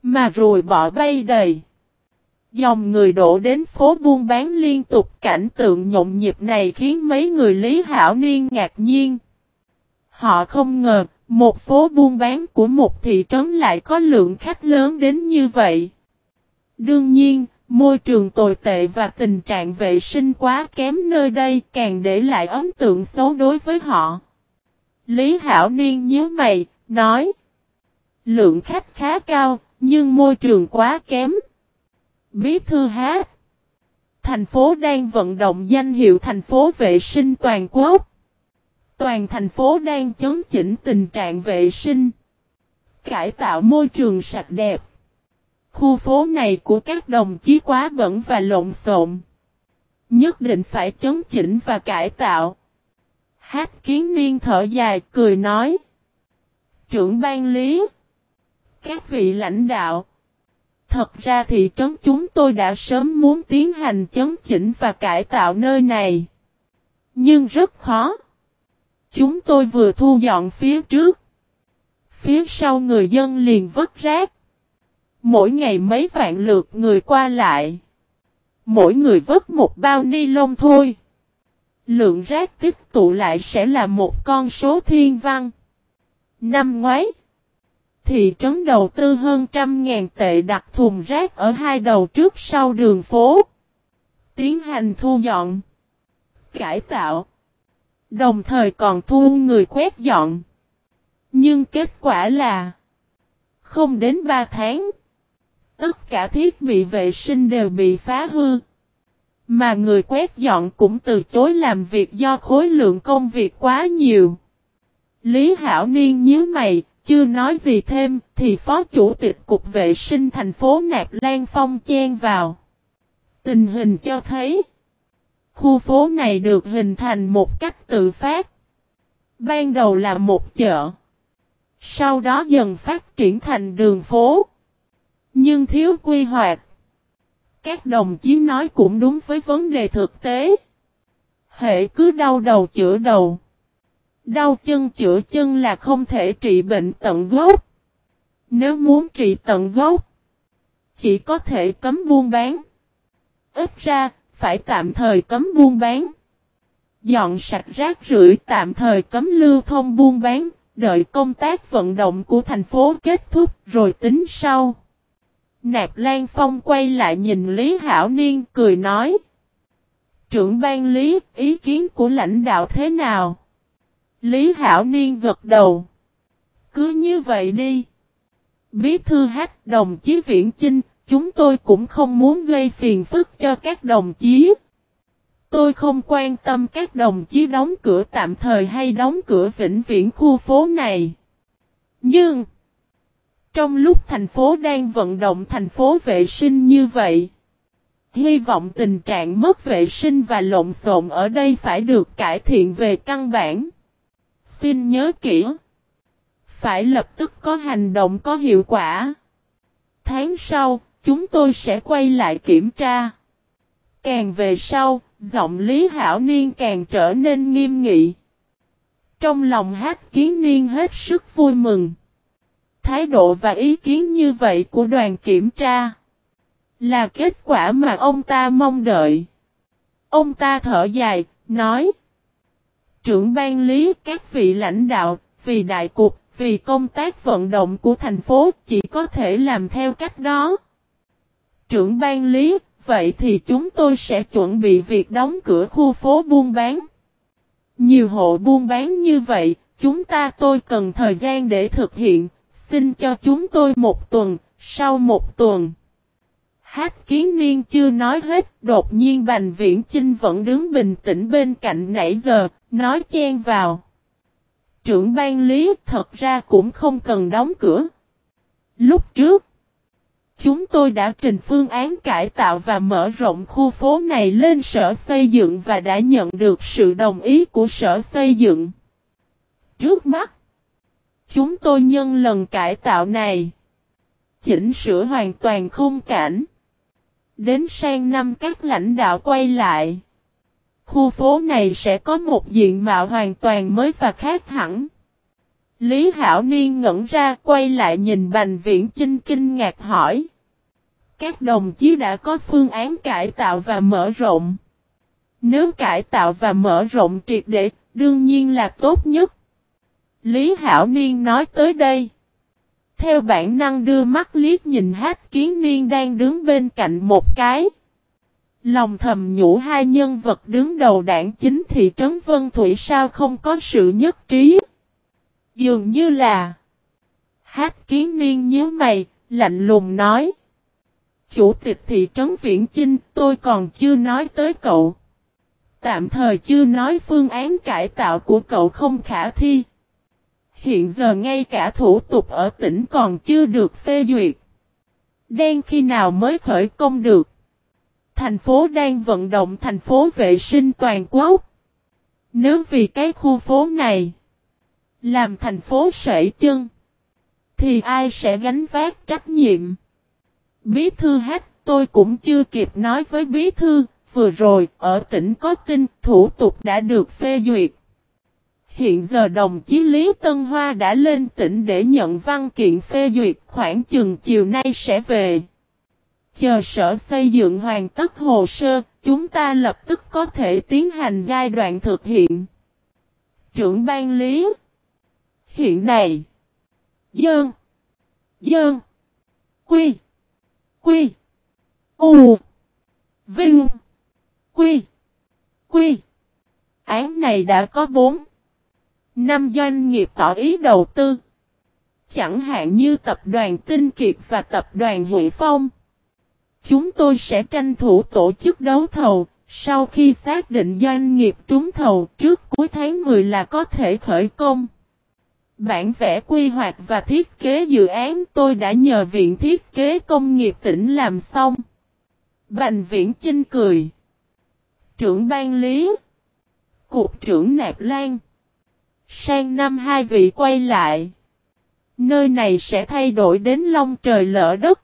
Mà rồi bỏ bay đầy. Dòng người đổ đến phố buôn bán liên tục cảnh tượng nhộn nhịp này khiến mấy người Lý Hảo Niên ngạc nhiên. Họ không ngờ, một phố buôn bán của một thị trấn lại có lượng khách lớn đến như vậy. Đương nhiên, môi trường tồi tệ và tình trạng vệ sinh quá kém nơi đây càng để lại ấn tượng xấu đối với họ. Lý Hảo Niên nhớ mày, nói. Lượng khách khá cao, nhưng môi trường quá kém. Bí thư hát. Thành phố đang vận động danh hiệu thành phố vệ sinh toàn quốc. Toàn thành phố đang chấn chỉnh tình trạng vệ sinh. Cải tạo môi trường sạch đẹp. Khu phố này của các đồng chí quá bẩn và lộn xộn. Nhất định phải chấn chỉnh và cải tạo. Hát kiến niên thở dài, cười nói. Trưởng ban lý. Các vị lãnh đạo. Thật ra thị trấn chúng tôi đã sớm muốn tiến hành chấn chỉnh và cải tạo nơi này. Nhưng rất khó. Chúng tôi vừa thu dọn phía trước. Phía sau người dân liền vất rác. Mỗi ngày mấy vạn lượt người qua lại. Mỗi người vất một bao ni lông thôi. Lượng rác tiếp tụ lại sẽ là một con số thiên văn. Năm ngoái, thị trấn đầu tư hơn trăm ngàn tệ đặt thùng rác ở hai đầu trước sau đường phố. Tiến hành thu dọn, cải tạo, đồng thời còn thu người quét dọn. Nhưng kết quả là không đến 3 tháng, tất cả thiết bị vệ sinh đều bị phá hư. Mà người quét dọn cũng từ chối làm việc do khối lượng công việc quá nhiều. Lý Hảo Niên nhớ mày, chưa nói gì thêm, thì Phó Chủ tịch Cục Vệ sinh thành phố Nạp Lan Phong chen vào. Tình hình cho thấy, khu phố này được hình thành một cách tự phát. Ban đầu là một chợ, sau đó dần phát triển thành đường phố. Nhưng thiếu quy hoạch. Các đồng chí nói cũng đúng với vấn đề thực tế. Hệ cứ đau đầu chữa đầu. Đau chân chữa chân là không thể trị bệnh tận gốc. Nếu muốn trị tận gốc, chỉ có thể cấm buôn bán. Ít ra, phải tạm thời cấm buôn bán. Dọn sạch rác rưởi tạm thời cấm lưu thông buôn bán, đợi công tác vận động của thành phố kết thúc rồi tính sau. Nạp Lan Phong quay lại nhìn Lý Hảo Niên cười nói. Trưởng ban Lý, ý kiến của lãnh đạo thế nào? Lý Hảo Niên gật đầu. Cứ như vậy đi. Bí thư hát đồng chí Viễn Chinh, chúng tôi cũng không muốn gây phiền phức cho các đồng chí. Tôi không quan tâm các đồng chí đóng cửa tạm thời hay đóng cửa vĩnh viễn khu phố này. Nhưng, trong lúc thành phố đang vận động thành phố vệ sinh như vậy, hy vọng tình trạng mất vệ sinh và lộn xộn ở đây phải được cải thiện về căn bản. Xin nhớ kỹ, phải lập tức có hành động có hiệu quả. Tháng sau, chúng tôi sẽ quay lại kiểm tra. Càng về sau, giọng Lý Hảo Niên càng trở nên nghiêm nghị. Trong lòng hát kiến niên hết sức vui mừng. Thái độ và ý kiến như vậy của đoàn kiểm tra là kết quả mà ông ta mong đợi. Ông ta thở dài, nói Trưởng ban lý các vị lãnh đạo, vì đại cục, vì công tác vận động của thành phố chỉ có thể làm theo cách đó. Trưởng ban lý, vậy thì chúng tôi sẽ chuẩn bị việc đóng cửa khu phố buôn bán. Nhiều hộ buôn bán như vậy, chúng ta tôi cần thời gian để thực hiện, xin cho chúng tôi một tuần, sau một tuần. Hát kiến niên chưa nói hết, đột nhiên Bành Viễn Chinh vẫn đứng bình tĩnh bên cạnh nãy giờ, nói chen vào. Trưởng ban lý thật ra cũng không cần đóng cửa. Lúc trước, chúng tôi đã trình phương án cải tạo và mở rộng khu phố này lên sở xây dựng và đã nhận được sự đồng ý của sở xây dựng. Trước mắt, chúng tôi nhân lần cải tạo này, chỉnh sửa hoàn toàn khung cảnh. Đến sang năm các lãnh đạo quay lại. Khu phố này sẽ có một diện mạo hoàn toàn mới và khác hẳn. Lý Hảo Niên ngẩn ra quay lại nhìn Bành Viễn Chinh kinh ngạc hỏi. Các đồng chí đã có phương án cải tạo và mở rộng. Nếu cải tạo và mở rộng triệt để, đương nhiên là tốt nhất. Lý Hảo Niên nói tới đây. Theo bản năng đưa mắt liếc nhìn hát kiến niên đang đứng bên cạnh một cái. Lòng thầm nhủ hai nhân vật đứng đầu đảng chính thị trấn Vân Thủy sao không có sự nhất trí. Dường như là Hát kiến niên nhớ mày, lạnh lùng nói. Chủ tịch thị trấn Viễn Chinh tôi còn chưa nói tới cậu. Tạm thời chưa nói phương án cải tạo của cậu không khả thi. Hiện giờ ngay cả thủ tục ở tỉnh còn chưa được phê duyệt. Đen khi nào mới khởi công được? Thành phố đang vận động thành phố vệ sinh toàn quốc. Nếu vì cái khu phố này làm thành phố sể chân thì ai sẽ gánh vác trách nhiệm? Bí thư hát tôi cũng chưa kịp nói với bí thư, vừa rồi ở tỉnh có tin thủ tục đã được phê duyệt. Hiện giờ đồng chí Lý Tân Hoa đã lên tỉnh để nhận văn kiện phê duyệt khoảng chừng chiều nay sẽ về. Chờ sở xây dựng hoàn tất hồ sơ, chúng ta lập tức có thể tiến hành giai đoạn thực hiện. Trưởng ban lý. Hiện này. Dơn Dơn Quy. Quy. U. Vinh. Quy. Quy. Án này đã có bốn Năm doanh nghiệp tỏ ý đầu tư. Chẳng hạn như tập đoàn Tinh Kiệt và tập đoàn Huệ Phong. Chúng tôi sẽ tranh thủ tổ chức đấu thầu, sau khi xác định doanh nghiệp trúng thầu trước cuối tháng 10 là có thể khởi công. Bản vẽ quy hoạch và thiết kế dự án tôi đã nhờ Viện Thiết kế Công nghiệp tỉnh làm xong. Bành Viễn Chinh cười. Trưởng ban lý. Cục trưởng Nạp Lan. Sang năm hai vị quay lại. Nơi này sẽ thay đổi đến long trời lỡ đất.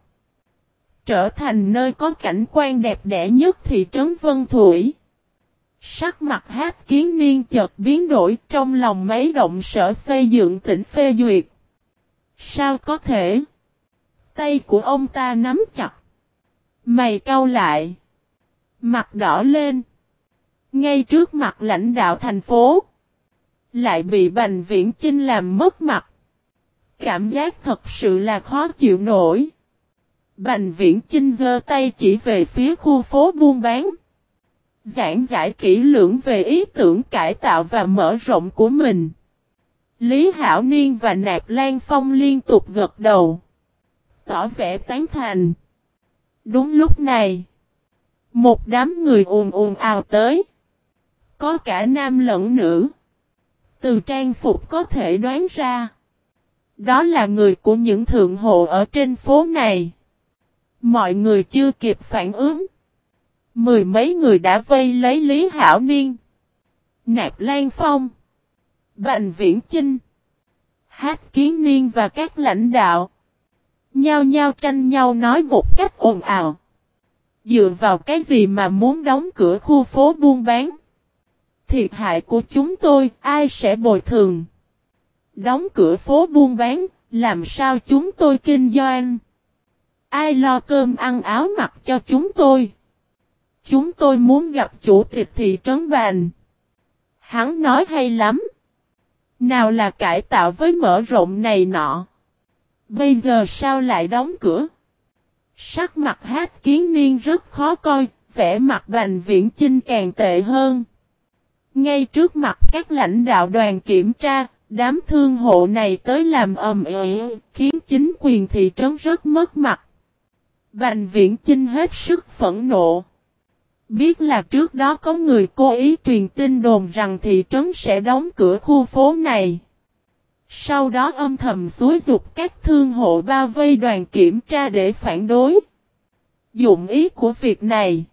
Trở thành nơi có cảnh quan đẹp đẽ nhất thị trấn Vân Thủy. Sắc mặt hát kiến niên chợt biến đổi, trong lòng mấy động sở xây dựng tỉnh phê duyệt. Sao có thể? Tay của ông ta nắm chặt. Mày cau lại. Mặt đỏ lên. Ngay trước mặt lãnh đạo thành phố. Lại bị Bành Viễn Chinh làm mất mặt. Cảm giác thật sự là khó chịu nổi. Bành Viễn Chinh giơ tay chỉ về phía khu phố buôn bán. Giảng giải kỹ lưỡng về ý tưởng cải tạo và mở rộng của mình. Lý Hảo Niên và Nạp Lan Phong liên tục gật đầu. Tỏ vẻ tán thành. Đúng lúc này. Một đám người ồn ồn ào tới. Có cả nam lẫn nữ. Từ trang phục có thể đoán ra. Đó là người của những thượng hộ ở trên phố này. Mọi người chưa kịp phản ứng. Mười mấy người đã vây lấy Lý Hảo Niên. Nạp Lan Phong. Bành Viễn Chinh. Hát Kiến Niên và các lãnh đạo. Nhao nhao tranh nhau nói một cách ồn ào. Dựa vào cái gì mà muốn đóng cửa khu phố buôn bán? Thiệt hại của chúng tôi, ai sẽ bồi thường? Đóng cửa phố buôn bán, làm sao chúng tôi kinh doanh? Ai lo cơm ăn áo mặc cho chúng tôi? Chúng tôi muốn gặp chủ tịch thị trấn bàn Hắn nói hay lắm. Nào là cải tạo với mở rộng này nọ. Bây giờ sao lại đóng cửa? Sắc mặt hát kiến niên rất khó coi, vẻ mặt bành viễn chinh càng tệ hơn. Ngay trước mặt các lãnh đạo đoàn kiểm tra, đám thương hộ này tới làm ầm ĩ, khiến chính quyền thị trấn rất mất mặt. Bành viễn chinh hết sức phẫn nộ. Biết là trước đó có người cố ý truyền tin đồn rằng thị trấn sẽ đóng cửa khu phố này. Sau đó âm thầm xúi dục các thương hộ bao vây đoàn kiểm tra để phản đối. Dụng ý của việc này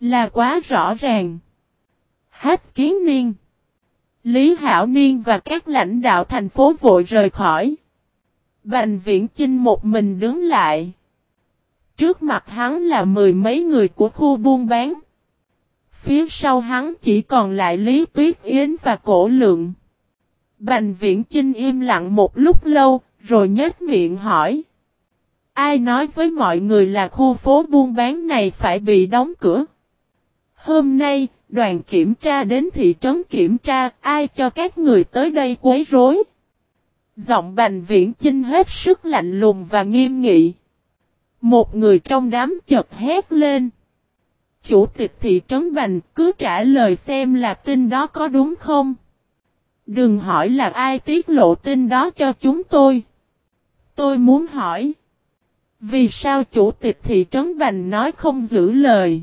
là quá rõ ràng. Hát kiến niên. Lý Hảo Niên và các lãnh đạo thành phố vội rời khỏi. Bành viễn Chinh một mình đứng lại. Trước mặt hắn là mười mấy người của khu buôn bán. Phía sau hắn chỉ còn lại Lý Tuyết Yến và Cổ Lượng. Bành viễn Chinh im lặng một lúc lâu, rồi nhếch miệng hỏi. Ai nói với mọi người là khu phố buôn bán này phải bị đóng cửa? Hôm nay, đoàn kiểm tra đến thị trấn kiểm tra, ai cho các người tới đây quấy rối? Giọng bành viễn chinh hết sức lạnh lùng và nghiêm nghị. Một người trong đám chợt hét lên. Chủ tịch thị trấn Bành cứ trả lời xem là tin đó có đúng không? Đừng hỏi là ai tiết lộ tin đó cho chúng tôi. Tôi muốn hỏi. Vì sao chủ tịch thị trấn Bành nói không giữ lời?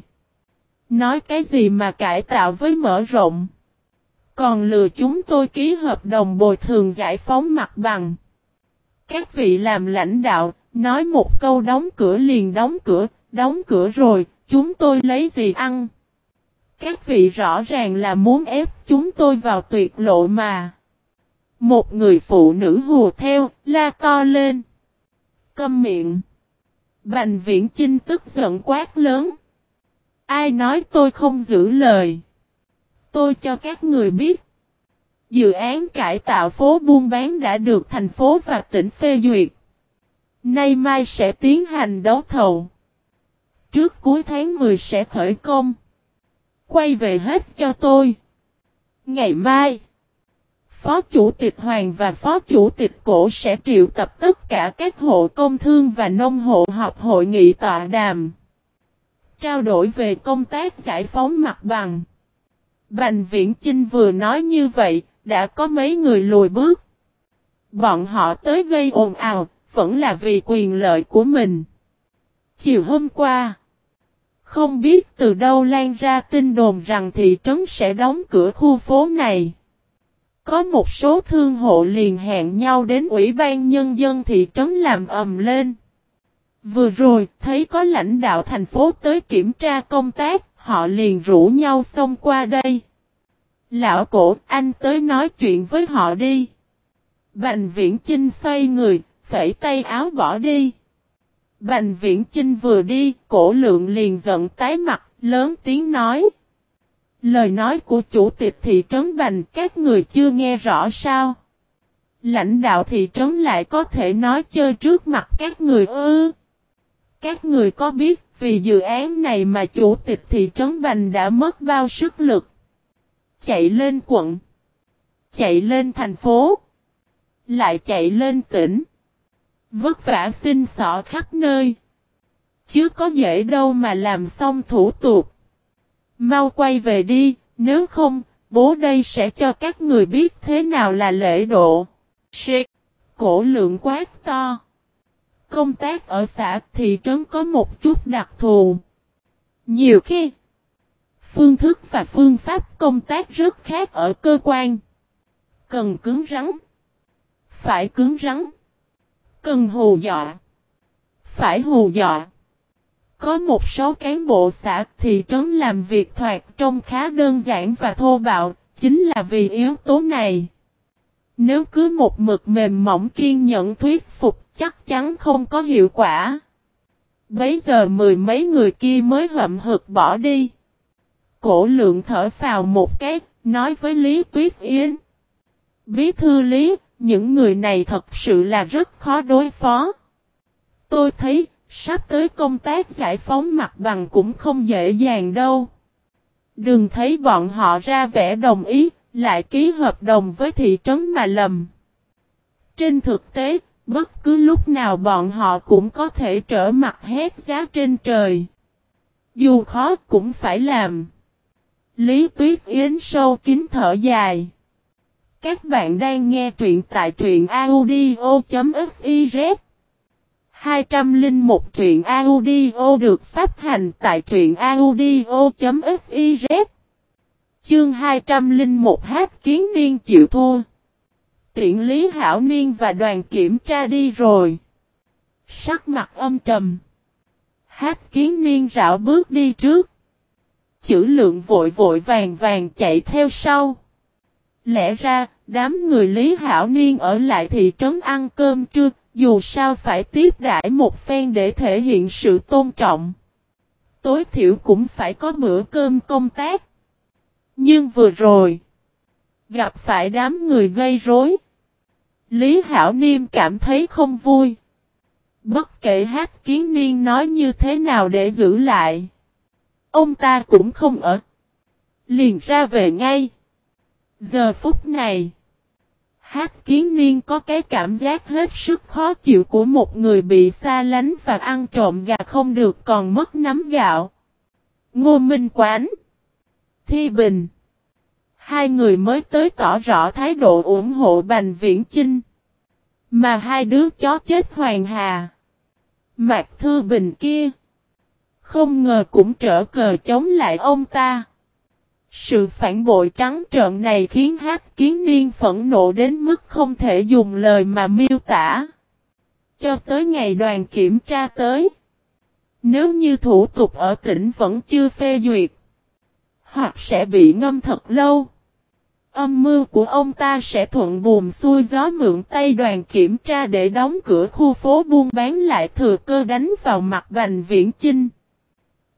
Nói cái gì mà cải tạo với mở rộng? Còn lừa chúng tôi ký hợp đồng bồi thường giải phóng mặt bằng. Các vị làm lãnh đạo, nói một câu đóng cửa liền đóng cửa, đóng cửa rồi, chúng tôi lấy gì ăn? Các vị rõ ràng là muốn ép chúng tôi vào tuyệt lộ mà. Một người phụ nữ hùa theo, la to lên. Câm miệng. Bành viễn chinh tức giận quát lớn. Ai nói tôi không giữ lời? Tôi cho các người biết. Dự án cải tạo phố buôn bán đã được thành phố và tỉnh phê duyệt. Nay mai sẽ tiến hành đấu thầu. Trước cuối tháng 10 sẽ khởi công. Quay về hết cho tôi. Ngày mai. Phó Chủ tịch Hoàng và Phó Chủ tịch Cổ sẽ triệu tập tất cả các hộ công thương và nông hộ họp hội nghị tọa đàm. Trao đổi về công tác giải phóng mặt bằng. Bành Viễn Chinh vừa nói như vậy, đã có mấy người lùi bước. Bọn họ tới gây ồn ào, vẫn là vì quyền lợi của mình. Chiều hôm qua, không biết từ đâu lan ra tin đồn rằng thị trấn sẽ đóng cửa khu phố này. Có một số thương hộ liền hẹn nhau đến Ủy ban Nhân dân thị trấn làm ầm lên. Vừa rồi, thấy có lãnh đạo thành phố tới kiểm tra công tác, họ liền rủ nhau xông qua đây. Lão cổ, anh tới nói chuyện với họ đi. Bành viễn Chinh xoay người, phẩy tay áo bỏ đi. Bành viễn Chinh vừa đi, cổ lượng liền giận tái mặt, lớn tiếng nói. Lời nói của chủ tịch thị trấn Bành các người chưa nghe rõ sao? Lãnh đạo thị trấn lại có thể nói chơi trước mặt các người ư? Các người có biết vì dự án này mà chủ tịch thị trấn Bành đã mất bao sức lực? Chạy lên quận, chạy lên thành phố, lại chạy lên tỉnh. Vất vả xin sọ khắp nơi. Chứ có dễ đâu mà làm xong thủ tục. Mau quay về đi, nếu không, bố đây sẽ cho các người biết thế nào là lễ độ. Shit! Cổ lượng quát to. Công tác ở xã thị trấn có một chút đặc thù. Nhiều khi, Phương thức và phương pháp công tác rất khác ở cơ quan. Cần cứng rắn. Phải cứng rắn. Cần hù dọa. Phải hù dọa. Có một số cán bộ xã thị trấn làm việc thoạt trông khá đơn giản và thô bạo, chính là vì yếu tố này. Nếu cứ một mực mềm mỏng kiên nhẫn thuyết phục chắc chắn không có hiệu quả. Bấy giờ mười mấy người kia mới hậm hực bỏ đi. Cổ lượng thở vào một cái, nói với Lý Tuyết Yến. Bí thư Lý, những người này thật sự là rất khó đối phó. Tôi thấy, sắp tới công tác giải phóng mặt bằng cũng không dễ dàng đâu. Đừng thấy bọn họ ra vẻ đồng ý, lại ký hợp đồng với thị trấn mà lầm. Trên thực tế, bất cứ lúc nào bọn họ cũng có thể trở mặt hét giá trên trời. Dù khó cũng phải làm. Lý Tuyết Yến sâu kín thở dài. Các bạn đang nghe truyện tại truyện audio.fiz 201 truyện audio được phát hành tại truyện audio.fiz Chương 201 hát kiến niên chịu thua. Tiện Lý Hảo Niên và đoàn kiểm tra đi rồi. Sắc mặt âm trầm. Hát kiến niên rảo bước đi trước. Chữ lượng vội vội vàng vàng chạy theo sau. Lẽ ra, đám người Lý Hảo Niên ở lại thị trấn ăn cơm trưa, dù sao phải tiếp đãi một phen để thể hiện sự tôn trọng. Tối thiểu cũng phải có bữa cơm công tác. Nhưng vừa rồi, gặp phải đám người gây rối. Lý Hảo Niêm cảm thấy không vui. Bất kể hát kiến niên nói như thế nào để giữ lại. Ông ta cũng không ở. Liền ra về ngay. Giờ phút này. Hát kiến niên có cái cảm giác hết sức khó chịu của một người bị xa lánh và ăn trộm gà không được còn mất nắm gạo. Ngô Minh Quán Thi Bình Hai người mới tới tỏ rõ thái độ ủng hộ Bành Viễn Chinh. Mà hai đứa chó chết Hoàng Hà. Mạc Thư Bình kia. Không ngờ cũng trở cờ chống lại ông ta. Sự phản bội trắng trợn này khiến hát kiến niên phẫn nộ đến mức không thể dùng lời mà miêu tả. Cho tới ngày đoàn kiểm tra tới. Nếu như thủ tục ở tỉnh vẫn chưa phê duyệt. Hoặc sẽ bị ngâm thật lâu. Âm mưu của ông ta sẽ thuận buồm xuôi gió mượn tay đoàn kiểm tra để đóng cửa khu phố buôn bán lại thừa cơ đánh vào mặt Bành Viễn Chinh.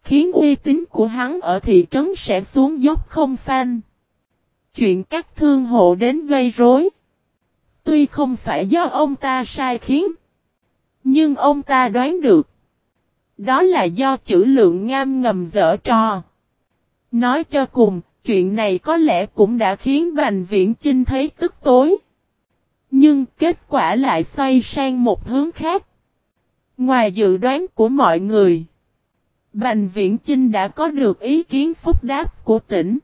Khiến uy tín của hắn ở thị trấn sẽ xuống dốc không phanh. Chuyện các thương hộ đến gây rối. Tuy không phải do ông ta sai khiến. Nhưng ông ta đoán được. Đó là do chữ lượng ngam ngầm dở trò. Nói cho cùng, chuyện này có lẽ cũng đã khiến Bành Viễn Chinh thấy tức tối. Nhưng kết quả lại xoay sang một hướng khác. Ngoài dự đoán của mọi người, Bành Viễn Chinh đã có được ý kiến phúc đáp của tỉnh.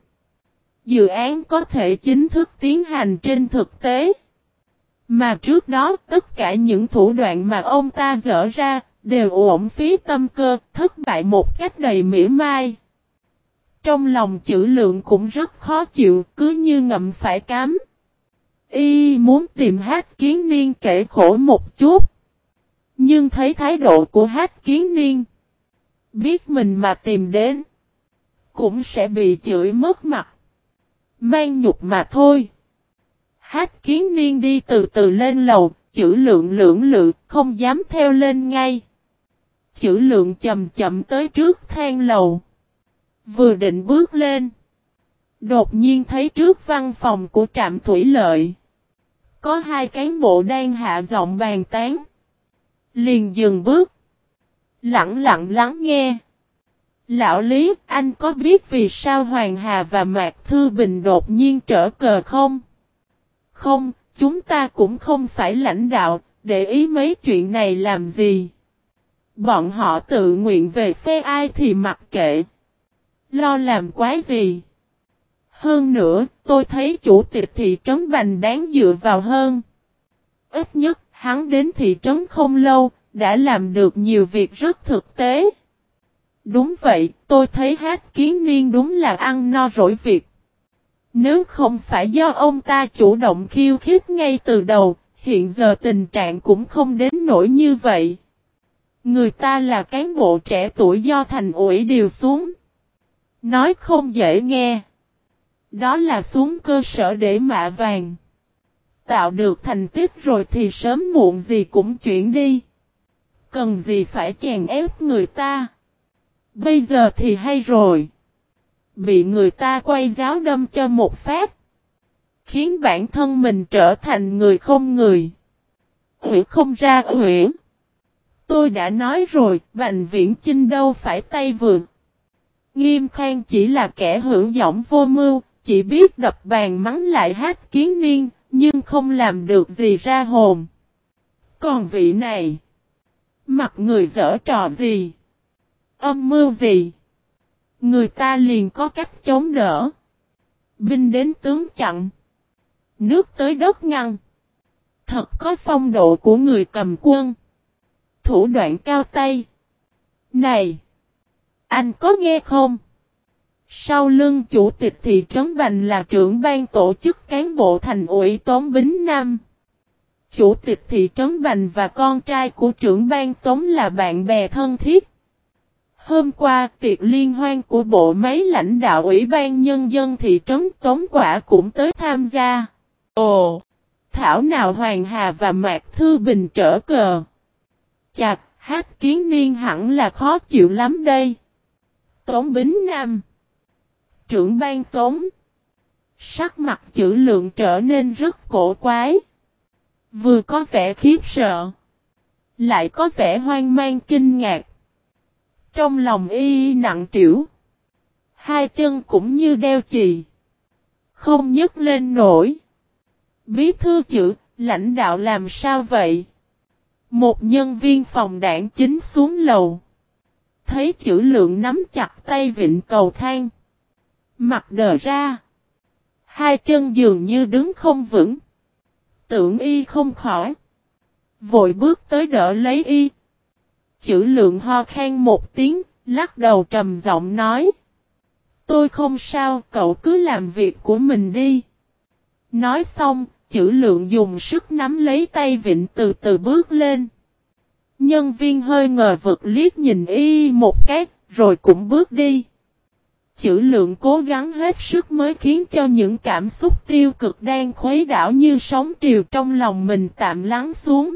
Dự án có thể chính thức tiến hành trên thực tế. Mà trước đó tất cả những thủ đoạn mà ông ta dở ra đều uổng phí tâm cơ, thất bại một cách đầy mỉa mai. Trong lòng chữ lượng cũng rất khó chịu, cứ như ngậm phải cám. Y muốn tìm hát kiến niên kể khổ một chút. Nhưng thấy thái độ của hát kiến niên. Biết mình mà tìm đến. Cũng sẽ bị chửi mất mặt. Mang nhục mà thôi. Hát kiến niên đi từ từ lên lầu, chữ lượng lưỡng lự, không dám theo lên ngay. Chữ lượng chậm chậm tới trước thang lầu. Vừa định bước lên. Đột nhiên thấy trước văn phòng của trạm thủy lợi. Có hai cán bộ đang hạ giọng bàn tán. Liền dừng bước. Lặng lặng lắng nghe. Lão Lý, anh có biết vì sao Hoàng Hà và Mạc Thư Bình đột nhiên trở cờ không? Không, chúng ta cũng không phải lãnh đạo, để ý mấy chuyện này làm gì. Bọn họ tự nguyện về phe ai thì mặc kệ. Lo làm quái gì? Hơn nữa, tôi thấy chủ tịch thị trấn Bành đáng dựa vào hơn. Ít nhất, hắn đến thị trấn không lâu, đã làm được nhiều việc rất thực tế. Đúng vậy, tôi thấy hát kiến niên đúng là ăn no rỗi việc. Nếu không phải do ông ta chủ động khiêu khích ngay từ đầu, hiện giờ tình trạng cũng không đến nỗi như vậy. Người ta là cán bộ trẻ tuổi do thành ủy điều xuống. Nói không dễ nghe. Đó là xuống cơ sở để mạ vàng. Tạo được thành tích rồi thì sớm muộn gì cũng chuyển đi. Cần gì phải chèn ép người ta. Bây giờ thì hay rồi. Bị người ta quay giáo đâm cho một phát. Khiến bản thân mình trở thành người không người. Huyễn không ra huyễn. Tôi đã nói rồi, Bành Viễn Chinh đâu phải tay vượt. Nghiêm Khang chỉ là kẻ hữu giọng vô mưu, chỉ biết đập bàn mắng lại hát kiến niên, nhưng không làm được gì ra hồn. Còn vị này, mặt người dở trò gì? Âm mưu gì? Người ta liền có cách chống đỡ. Binh đến tướng chặn. Nước tới đất ngăn. Thật có phong độ của người cầm quân. Thủ đoạn cao tay. Này! Anh có nghe không? Sau lưng chủ tịch thị trấn Bành là trưởng ban tổ chức cán bộ thành ủy Tống Bính Nam. Chủ tịch thị trấn Bành và con trai của trưởng ban Tống là bạn bè thân thiết. Hôm qua, tiệc liên hoan của bộ máy lãnh đạo Ủy ban Nhân dân thị trấn Tống Quả cũng tới tham gia. Ồ! Thảo nào Hoàng Hà và Mạc Thư Bình trở cờ. Chặt, hát kiến niên hẳn là khó chịu lắm đây. Tống Bính Nam Trưởng ban Tống Sắc mặt chữ lượng trở nên rất cổ quái. Vừa có vẻ khiếp sợ. Lại có vẻ hoang mang kinh ngạc. Trong lòng y nặng trĩu. Hai chân cũng như đeo chì. Không nhấc lên nổi. Bí thư chữ, lãnh đạo làm sao vậy? Một nhân viên phòng đảng chính xuống lầu. Thấy chữ lượng nắm chặt tay vịnh cầu thang. Mặt đờ ra. Hai chân dường như đứng không vững. Tưởng y không khỏi. Vội bước tới đỡ lấy y. Chữ lượng ho khen một tiếng, lắc đầu trầm giọng nói. Tôi không sao, cậu cứ làm việc của mình đi. Nói xong, chữ lượng dùng sức nắm lấy tay vịnh từ từ bước lên. Nhân viên hơi ngờ vực liếc nhìn y một cái, rồi cũng bước đi. Chữ lượng cố gắng hết sức mới khiến cho những cảm xúc tiêu cực đang khuấy đảo như sóng triều trong lòng mình tạm lắng xuống.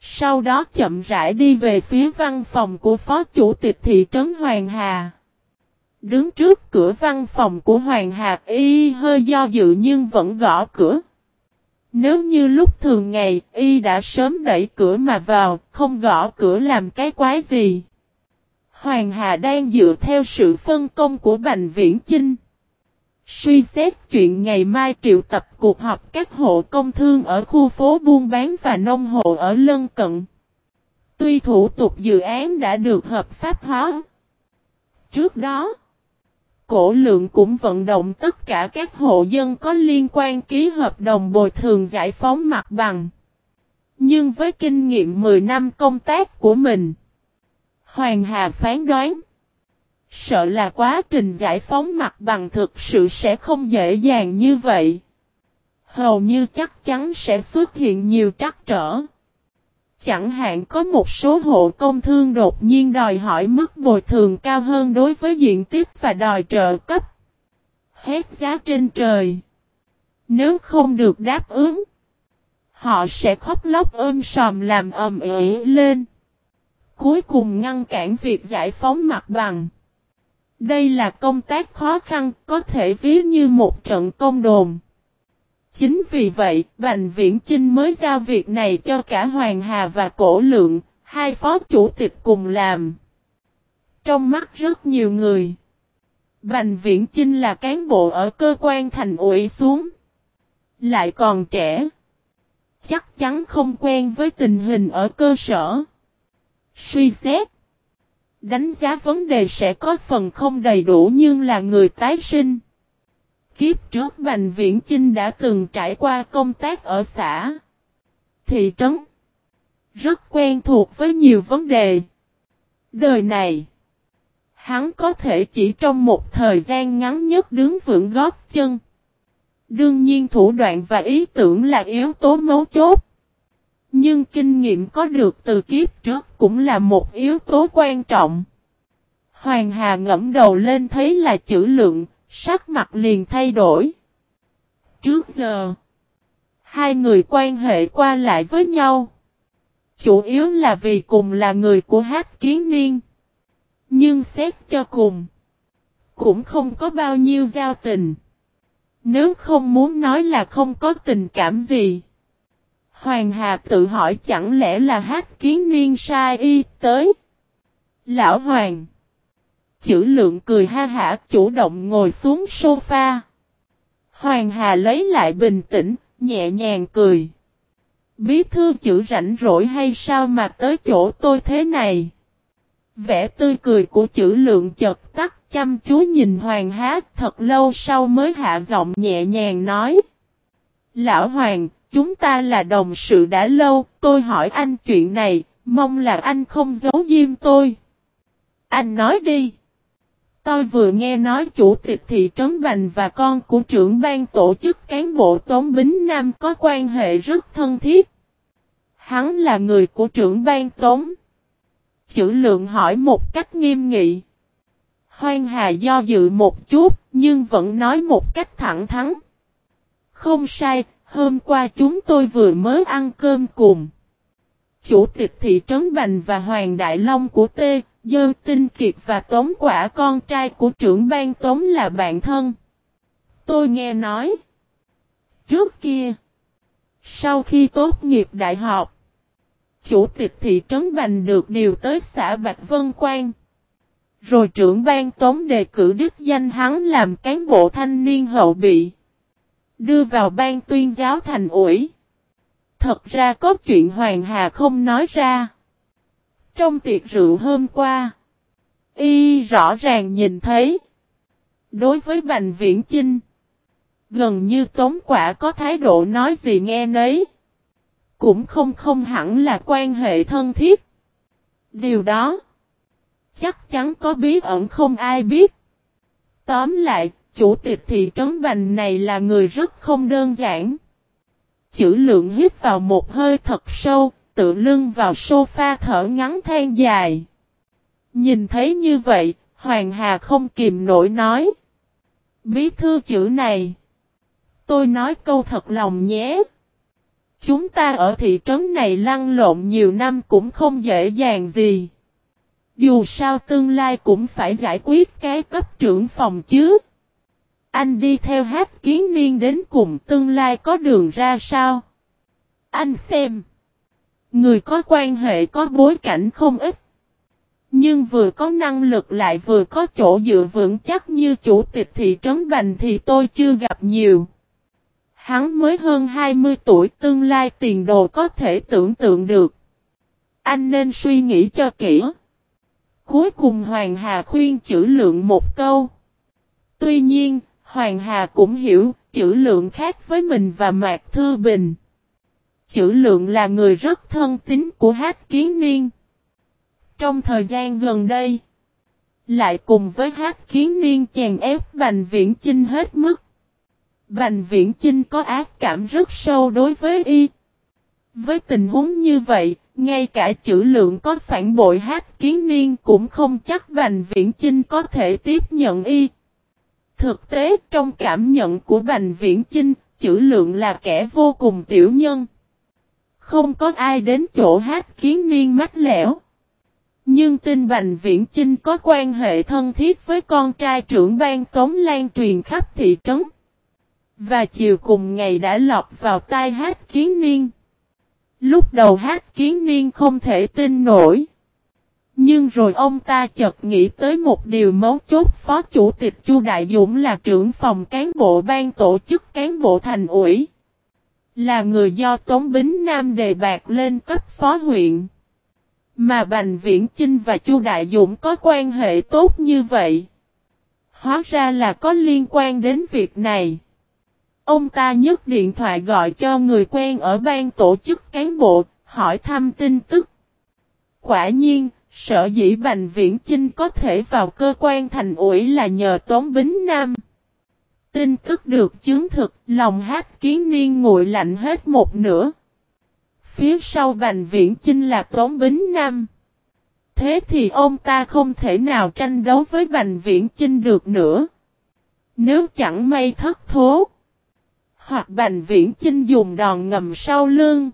Sau đó chậm rãi đi về phía văn phòng của phó chủ tịch thị trấn Hoàng Hà. Đứng trước cửa văn phòng của Hoàng Hà y hơi do dự nhưng vẫn gõ cửa. Nếu như lúc thường ngày y đã sớm đẩy cửa mà vào, không gõ cửa làm cái quái gì. Hoàng Hà đang dựa theo sự phân công của Bành Viễn Chinh. Suy xét chuyện ngày mai triệu tập cuộc họp các hộ công thương ở khu phố buôn bán và nông hộ ở lân cận. Tuy thủ tục dự án đã được hợp pháp hóa. Trước đó, cổ lượng cũng vận động tất cả các hộ dân có liên quan ký hợp đồng bồi thường giải phóng mặt bằng. Nhưng với kinh nghiệm 10 năm công tác của mình, Hoàng Hà phán đoán, sợ là quá trình giải phóng mặt bằng thực sự sẽ không dễ dàng như vậy. Hầu như chắc chắn sẽ xuất hiện nhiều trắc trở. Chẳng hạn có một số hộ công thương đột nhiên đòi hỏi mức bồi thường cao hơn đối với diện tích và đòi trợ cấp. Hét giá trên trời. Nếu không được đáp ứng, họ sẽ khóc lóc ôm sòm làm ầm ĩ lên. Cuối cùng ngăn cản việc giải phóng mặt bằng. Đây là công tác khó khăn, có thể ví như một trận công đồn. Chính vì vậy, Bành Viễn Chinh mới giao việc này cho cả Hoàng Hà và Cổ Lượng, hai phó chủ tịch cùng làm. Trong mắt rất nhiều người, Bành Viễn Chinh là cán bộ ở cơ quan thành ủy xuống. Lại còn trẻ. Chắc chắn không quen với tình hình ở cơ sở. Suy xét. Đánh giá vấn đề sẽ có phần không đầy đủ nhưng là người tái sinh. Kiếp trước Bành Viễn Chinh đã từng trải qua công tác ở xã, thị trấn. Rất quen thuộc với nhiều vấn đề. Đời này, Hắn có thể chỉ trong một thời gian ngắn nhất đứng vững gót chân. Đương nhiên thủ đoạn và ý tưởng là yếu tố mấu chốt. Nhưng kinh nghiệm có được từ kiếp trước cũng là một yếu tố quan trọng. Hoàng Hà ngẫm đầu lên thấy là chữ lượng, sắc mặt liền thay đổi. Trước giờ, hai người quan hệ qua lại với nhau. Chủ yếu là vì cùng là người của hát kiến niên. Nhưng xét cho cùng, cũng không có bao nhiêu giao tình. Nếu không muốn nói là không có tình cảm gì. Hoàng Hà tự hỏi chẳng lẽ là hát kiến niên sai y tới. Lão Hoàng. Chữ lượng cười ha hả chủ động ngồi xuống sofa. Hoàng Hà lấy lại bình tĩnh, nhẹ nhàng cười. Bí thư chữ rảnh rỗi hay sao mà tới chỗ tôi thế này? Vẻ tươi cười của chữ lượng chật tắt chăm chú nhìn Hoàng Hà thật lâu sau mới hạ giọng nhẹ nhàng nói. Lão Hoàng, chúng ta là đồng sự đã lâu, tôi hỏi anh chuyện này, mong là anh không giấu diêm tôi. Anh nói đi. Tôi vừa nghe nói chủ tịch thị trấn Bành và con của trưởng ban tổ chức cán bộ Tống Bính Nam có quan hệ rất thân thiết. Hắn là người của trưởng ban Tống. Chữ lượng hỏi một cách nghiêm nghị. Hoang Hà do dự một chút, nhưng vẫn nói một cách thẳng thắn. Không sai, hôm qua chúng tôi vừa mới ăn cơm cùng. Chủ tịch thị trấn Bành và Hoàng Đại Long của T, Dơn Tinh Kiệt và Tống Quả, con trai của trưởng ban Tống là bạn thân. Tôi nghe nói. Trước kia. Sau khi tốt nghiệp đại học. Chủ tịch thị trấn Bành được điều tới xã Bạch Vân Quang. Rồi trưởng ban Tống đề cử đích danh hắn làm cán bộ thanh niên hậu bị. Đưa vào ban tuyên giáo thành ủi. Thật ra có chuyện Hoàng Hà không nói ra. Trong tiệc rượu hôm qua, y rõ ràng nhìn thấy. Đối với Bành Viễn Chinh, gần như Tống Quả có thái độ nói gì nghe nấy. Cũng không không hẳn là quan hệ thân thiết. Điều đó, chắc chắn có bí ẩn không ai biết. Tóm lại, chủ tịch thị trấn Bành này là người rất không đơn giản. Chữ lượng hít vào một hơi thật sâu, tự lưng vào sofa thở ngắn than dài. Nhìn thấy như vậy, Hoàng Hà không kìm nổi nói. Bí thư chữ này. Tôi nói câu thật lòng nhé. Chúng ta ở thị trấn này lăn lộn nhiều năm cũng không dễ dàng gì. Dù sao tương lai cũng phải giải quyết cái cấp trưởng phòng chứ. Anh đi theo hát kiến niên đến cùng tương lai có đường ra sao? Anh xem. Người có quan hệ có bối cảnh không ít. Nhưng vừa có năng lực lại vừa có chỗ dựa vững chắc như chủ tịch thị trấn Bành thì tôi chưa gặp nhiều. Hắn mới hơn 20 tuổi tương lai tiền đồ có thể tưởng tượng được. Anh nên suy nghĩ cho kỹ. Cuối cùng Hoàng Hà khuyên chữ lượng một câu. Tuy nhiên, Hoàng Hà cũng hiểu chữ lượng khác với mình và Mạc Thư Bình. Chữ lượng là người rất thân tín của hát kiến niên. Trong thời gian gần đây, lại cùng với hát kiến niên chèn ép Bành Viễn Chinh hết mức. Bành Viễn Chinh có ác cảm rất sâu đối với y. Với tình huống như vậy, ngay cả chữ lượng có phản bội hát kiến niên cũng không chắc Bành Viễn Chinh có thể tiếp nhận y. Thực tế trong cảm nhận của Bành Viễn Chinh, chữ lượng là kẻ vô cùng tiểu nhân. Không có ai đến chỗ hát kiến niên mắt lẻo. Nhưng tin Bành Viễn Chinh có quan hệ thân thiết với con trai trưởng ban Tống Lan truyền khắp thị trấn. Và chiều cùng ngày đã lọt vào tai hát kiến niên. Lúc đầu hát kiến niên không thể tin nổi. Nhưng rồi ông ta chợt nghĩ tới một điều mấu chốt, phó chủ tịch Chu Đại Dũng là trưởng phòng cán bộ ban tổ chức cán bộ thành ủy. Là người do Tống Bính Nam đề bạc lên cấp phó huyện. Mà Bành Viễn Chinh và Chu Đại Dũng có quan hệ tốt như vậy. Hóa ra là có liên quan đến việc này. Ông ta nhấc điện thoại gọi cho người quen ở ban tổ chức cán bộ, hỏi thăm tin tức. Quả nhiên, Sở dĩ Bành Viễn Chinh có thể vào cơ quan thành ủy là nhờ Tống Bính Nam. Tin tức được chứng thực, lòng hát kiến niên nguội lạnh hết một nửa. Phía sau Bành Viễn Chinh là Tống Bính Nam. Thế thì ông ta không thể nào tranh đấu với Bành Viễn Chinh được nữa. Nếu chẳng may thất thố. Hoặc Bành Viễn Chinh dùng đòn ngầm sau lưng.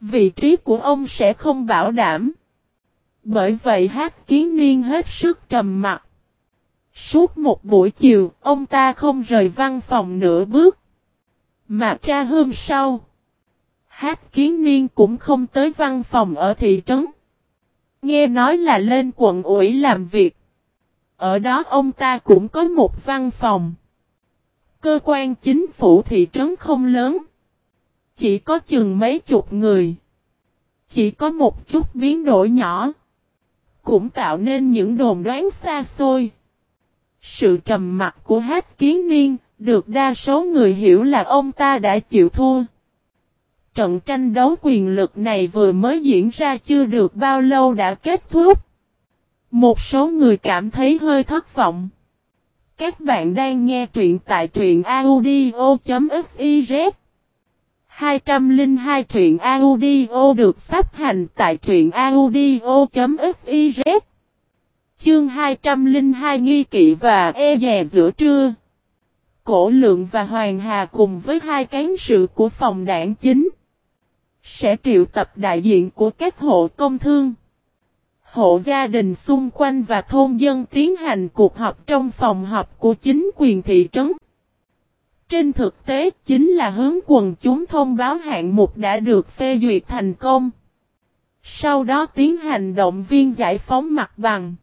Vị trí của ông sẽ không bảo đảm. Bởi vậy hát kiến niên hết sức trầm mặt. Suốt một buổi chiều, ông ta không rời văn phòng nửa bước. Mà ra hôm sau, hát kiến niên cũng không tới văn phòng ở thị trấn. Nghe nói là lên quận ủy làm việc. Ở đó ông ta cũng có một văn phòng. Cơ quan chính phủ thị trấn không lớn. Chỉ có chừng mấy chục người. Chỉ có một chút biến đổi nhỏ. Cũng tạo nên những đồn đoán xa xôi. Sự trầm mặc của hát kiến niên, được đa số người hiểu là ông ta đã chịu thua. Trận tranh đấu quyền lực này vừa mới diễn ra chưa được bao lâu đã kết thúc. Một số người cảm thấy hơi thất vọng. Các bạn đang nghe truyện tại truyện audio.fiz 202 truyện audio được phát hành tại truyện audio.fiz Chương 202 nghi kỵ và e dè giữa trưa Cổ lượng và Hoàng Hà cùng với hai cán sự của phòng đảng chính Sẽ triệu tập đại diện của các hộ công thương Hộ gia đình xung quanh và thôn dân tiến hành cuộc họp trong phòng họp của chính quyền thị trấn trên thực tế, chính là hướng quần chúng thông báo hạng mục đã được phê duyệt thành công. Sau đó tiến hành động viên giải phóng mặt bằng.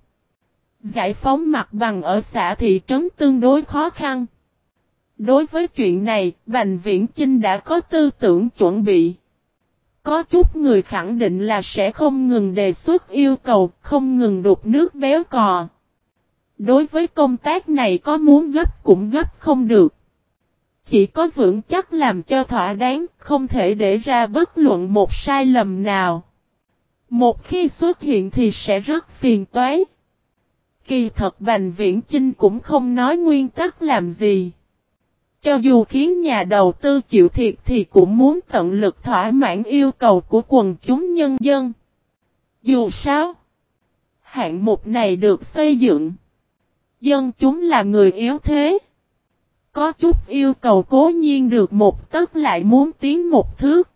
Giải phóng mặt bằng ở xã thị trấn tương đối khó khăn. Đối với chuyện này, Bành Viễn Chinh đã có tư tưởng chuẩn bị. Có chút người khẳng định là sẽ không ngừng đề xuất yêu cầu, không ngừng đục nước béo cò. Đối với công tác này có muốn gấp cũng gấp không được. Chỉ có vững chắc làm cho thỏa đáng, không thể để ra bất luận một sai lầm nào. Một khi xuất hiện thì sẽ rất phiền toái. Kỳ thật Bành Viễn Chinh cũng không nói nguyên tắc làm gì. Cho dù khiến nhà đầu tư chịu thiệt thì cũng muốn tận lực thỏa mãn yêu cầu của quần chúng nhân dân. Dù sao, hạng mục này được xây dựng. Dân chúng là người yếu thế. Có chút yêu cầu cố nhiên được một tấc lại muốn tiến một thước.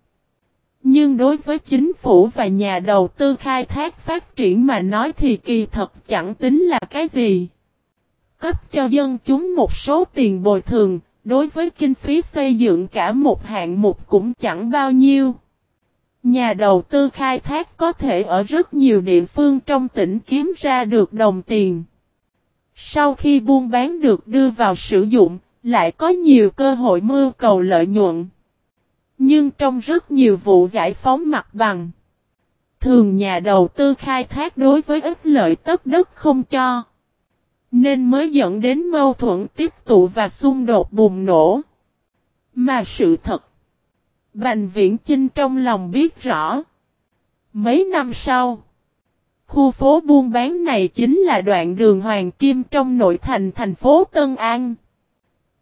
Nhưng đối với chính phủ và nhà đầu tư khai thác phát triển mà nói thì kỳ thật chẳng tính là cái gì. Cấp cho dân chúng một số tiền bồi thường, đối với kinh phí xây dựng cả một hạng mục cũng chẳng bao nhiêu. Nhà đầu tư khai thác có thể ở rất nhiều địa phương trong tỉnh kiếm ra được đồng tiền. Sau khi buôn bán được đưa vào sử dụng, lại có nhiều cơ hội mưu cầu lợi nhuận. Nhưng trong rất nhiều vụ giải phóng mặt bằng, thường nhà đầu tư khai thác đối với ít lợi tất đất không cho. Nên mới dẫn đến mâu thuẫn tiếp tụ và xung đột bùng nổ. Mà sự thật, Bành Viễn Chinh trong lòng biết rõ. Mấy năm sau, khu phố buôn bán này chính là đoạn đường Hoàng Kim trong nội thành thành phố Tân An.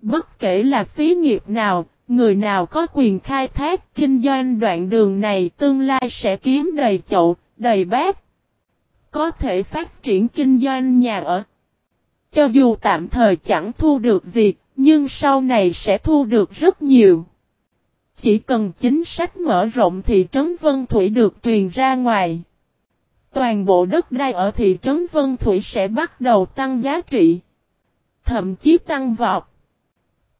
Bất kể là xí nghiệp nào, người nào có quyền khai thác kinh doanh đoạn đường này tương lai sẽ kiếm đầy chậu, đầy bát. Có thể phát triển kinh doanh nhà ở. Cho dù tạm thời chẳng thu được gì, nhưng sau này sẽ thu được rất nhiều. Chỉ cần chính sách mở rộng thị trấn Vân Thủy được truyền ra ngoài. Toàn bộ đất đai ở thị trấn Vân Thủy sẽ bắt đầu tăng giá trị. Thậm chí tăng vọt.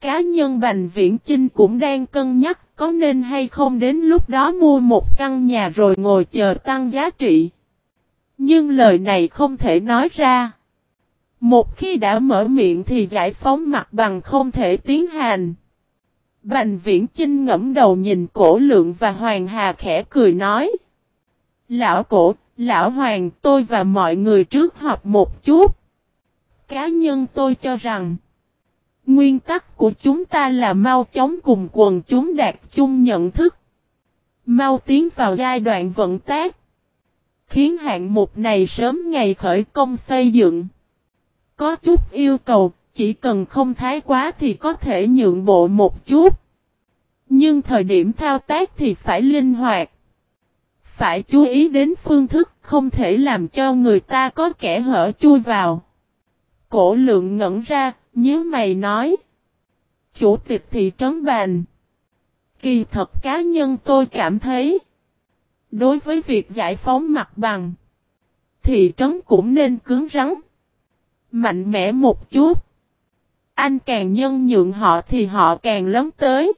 Cá nhân Bành Viễn Chinh cũng đang cân nhắc có nên hay không đến lúc đó mua một căn nhà rồi ngồi chờ tăng giá trị. Nhưng lời này không thể nói ra. Một khi đã mở miệng thì giải phóng mặt bằng không thể tiến hành. Bành viễn Chinh ngẫm đầu nhìn cổ lượng và Hoàng Hà khẽ cười nói. Lão cổ, lão Hoàng tôi và mọi người trước họp một chút. Cá nhân tôi cho rằng. Nguyên tắc của chúng ta là mau chóng cùng quần chúng đạt chung nhận thức. Mau tiến vào giai đoạn vận tác. khiến hạng mục này sớm ngày khởi công xây dựng. Có chút yêu cầu, chỉ cần không thái quá thì có thể nhượng bộ một chút. Nhưng thời điểm thao tác thì phải linh hoạt. Phải chú ý đến phương thức, không thể làm cho người ta có kẻ hở chui vào. Cổ lượng ngẩn ra, nhớ mày nói. Chủ tịch thị trấn bàn. Kỳ thật cá nhân tôi cảm thấy. Đối với việc giải phóng mặt bằng. Thị trấn cũng nên cứng rắn. Mạnh mẽ một chút. Anh càng nhân nhượng họ thì họ càng lớn tới.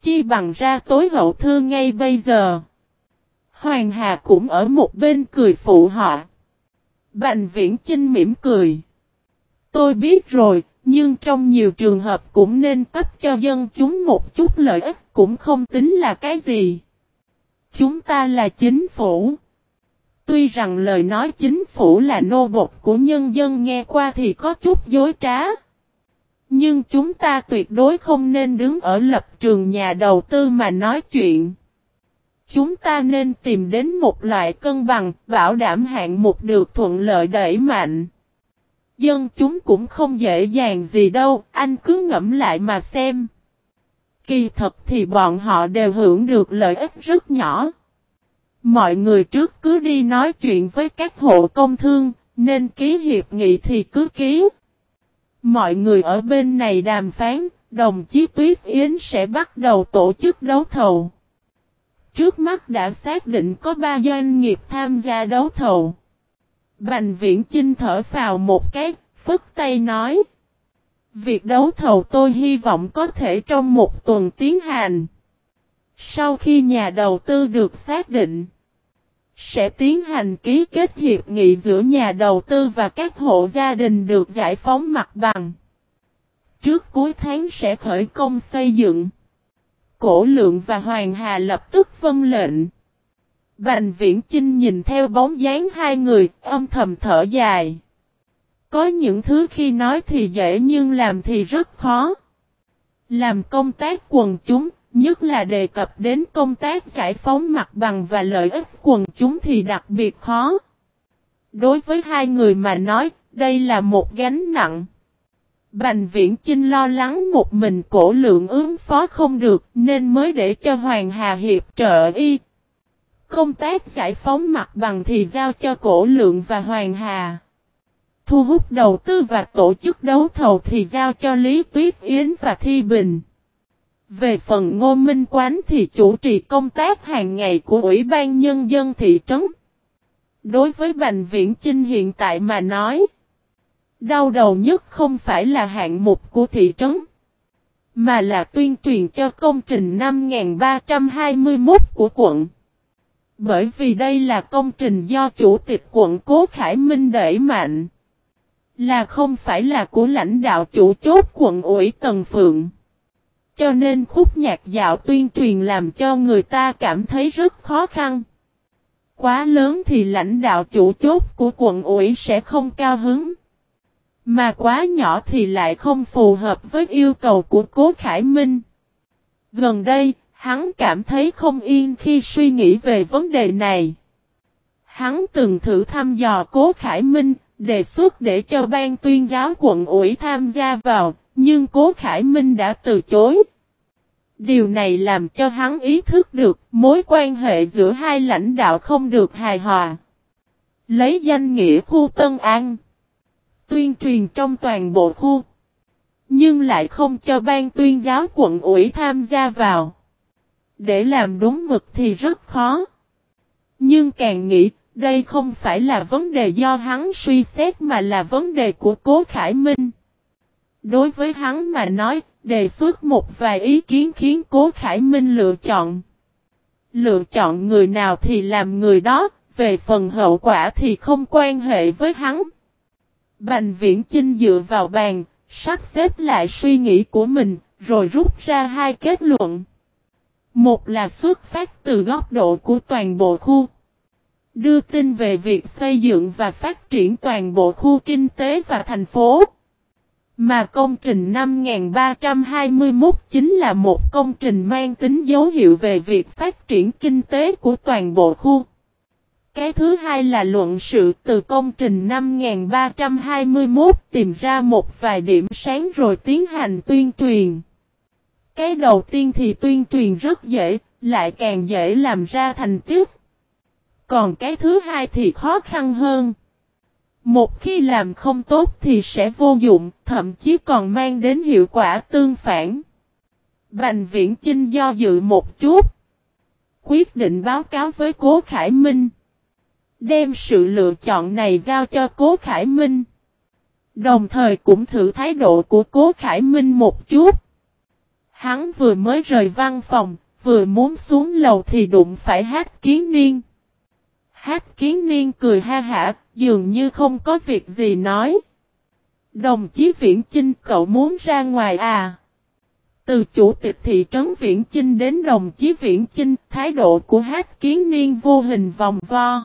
Chi bằng ra tối hậu thư ngay bây giờ. Hoàng Hà cũng ở một bên cười phụ họ. Bành viễn Chinh mỉm cười. Tôi biết rồi, nhưng trong nhiều trường hợp cũng nên cấp cho dân chúng một chút lợi ích cũng không tính là cái gì. Chúng ta là chính phủ. Tuy rằng lời nói chính phủ là nô bộc của nhân dân nghe qua thì có chút dối trá. Nhưng chúng ta tuyệt đối không nên đứng ở lập trường nhà đầu tư mà nói chuyện. Chúng ta nên tìm đến một loại cân bằng, bảo đảm hạng mục được thuận lợi đẩy mạnh. Dân chúng cũng không dễ dàng gì đâu, anh cứ ngẫm lại mà xem. Kỳ thật thì bọn họ đều hưởng được lợi ích rất nhỏ. Mọi người trước cứ đi nói chuyện với các hộ công thương, nên ký hiệp nghị thì cứ ký. Mọi người ở bên này đàm phán, đồng chí Tuyết Yến sẽ bắt đầu tổ chức đấu thầu. Trước mắt đã xác định có 3 doanh nghiệp tham gia đấu thầu. Bành viễn Chinh thở vào một cái, phức tay nói. Việc đấu thầu tôi hy vọng có thể trong một tuần tiến hành. Sau khi nhà đầu tư được xác định, sẽ tiến hành ký kết hiệp nghị giữa nhà đầu tư và các hộ gia đình được giải phóng mặt bằng. Trước cuối tháng sẽ khởi công xây dựng. Cổ lượng và Hoàng Hà lập tức vân lệnh. Bành viễn Chinh nhìn theo bóng dáng hai người, âm thầm thở dài. Có những thứ khi nói thì dễ nhưng làm thì rất khó. Làm công tác quần chúng, nhất là đề cập đến công tác giải phóng mặt bằng và lợi ích quần chúng thì đặc biệt khó. Đối với hai người mà nói, đây là một gánh nặng. Bành viễn Chinh lo lắng một mình cổ lượng ứng phó không được nên mới để cho Hoàng Hà Hiệp trợ y. Công tác giải phóng mặt bằng thì giao cho cổ lượng và Hoàng Hà. Thu hút đầu tư và tổ chức đấu thầu thì giao cho Lý Tuyết Yến và Thi Bình. Về phần Ngô Minh Quán thì chủ trì công tác hàng ngày của Ủy ban Nhân dân thị trấn. Đối với Bành Viễn Chinh hiện tại mà nói, đau đầu nhất không phải là hạng mục của thị trấn, mà là tuyên truyền cho công trình 5321 của quận. Bởi vì đây là công trình do Chủ tịch quận Cố Khải Minh đẩy mạnh. Là không phải là của lãnh đạo chủ chốt quận ủy Tần Phượng. Cho nên khúc nhạc dạo tuyên truyền làm cho người ta cảm thấy rất khó khăn. Quá lớn thì lãnh đạo chủ chốt của quận ủy sẽ không cao hứng. Mà quá nhỏ thì lại không phù hợp với yêu cầu của Cố Khải Minh. Gần đây, hắn cảm thấy không yên khi suy nghĩ về vấn đề này. Hắn từng thử thăm dò Cố Khải Minh, đề xuất để cho ban tuyên giáo quận ủy tham gia vào, nhưng Cố Khải Minh đã từ chối. Điều này làm cho hắn ý thức được mối quan hệ giữa hai lãnh đạo không được hài hòa. Lấy danh nghĩa khu Tân An. Tuyên truyền trong toàn bộ khu. Nhưng lại không cho ban tuyên giáo quận ủy tham gia vào. Để làm đúng mực thì rất khó. Nhưng càng nghĩ đây không phải là vấn đề do hắn suy xét mà là vấn đề của Cố Khải Minh. Đối với hắn mà nói, đề xuất một vài ý kiến khiến Cố Khải Minh lựa chọn. Lựa chọn người nào thì làm người đó, về phần hậu quả thì không quan hệ với hắn. Bành viễn Chinh dựa vào bàn, sắp xếp lại suy nghĩ của mình, rồi rút ra hai kết luận. Một là xuất phát từ góc độ của toàn bộ khu. Đưa tin về việc xây dựng và phát triển toàn bộ khu kinh tế và thành phố. Mà công trình 5321 chính là một công trình mang tính dấu hiệu về việc phát triển kinh tế của toàn bộ khu. Cái thứ hai là luận sự từ công trình 5321 tìm ra một vài điểm sáng rồi tiến hành tuyên truyền. Cái đầu tiên thì tuyên truyền rất dễ, lại càng dễ làm ra thành tiết. Còn cái thứ hai thì khó khăn hơn. Một khi làm không tốt thì sẽ vô dụng, thậm chí còn mang đến hiệu quả tương phản. Bành viễn Chinh do dự một chút. Quyết định báo cáo với Cố Khải Minh. Đem sự lựa chọn này giao cho Cố Khải Minh. Đồng thời cũng thử thái độ của Cố Khải Minh một chút. Hắn vừa mới rời văn phòng, vừa muốn xuống lầu thì đụng phải hát kiến niên. Hát kiến niên cười ha hả, dường như không có việc gì nói. Đồng chí Viễn Chinh cậu muốn ra ngoài à? Từ chủ tịch thị trấn Viễn Chinh đến đồng chí Viễn Chinh, thái độ của hát kiến niên vô hình vòng vo.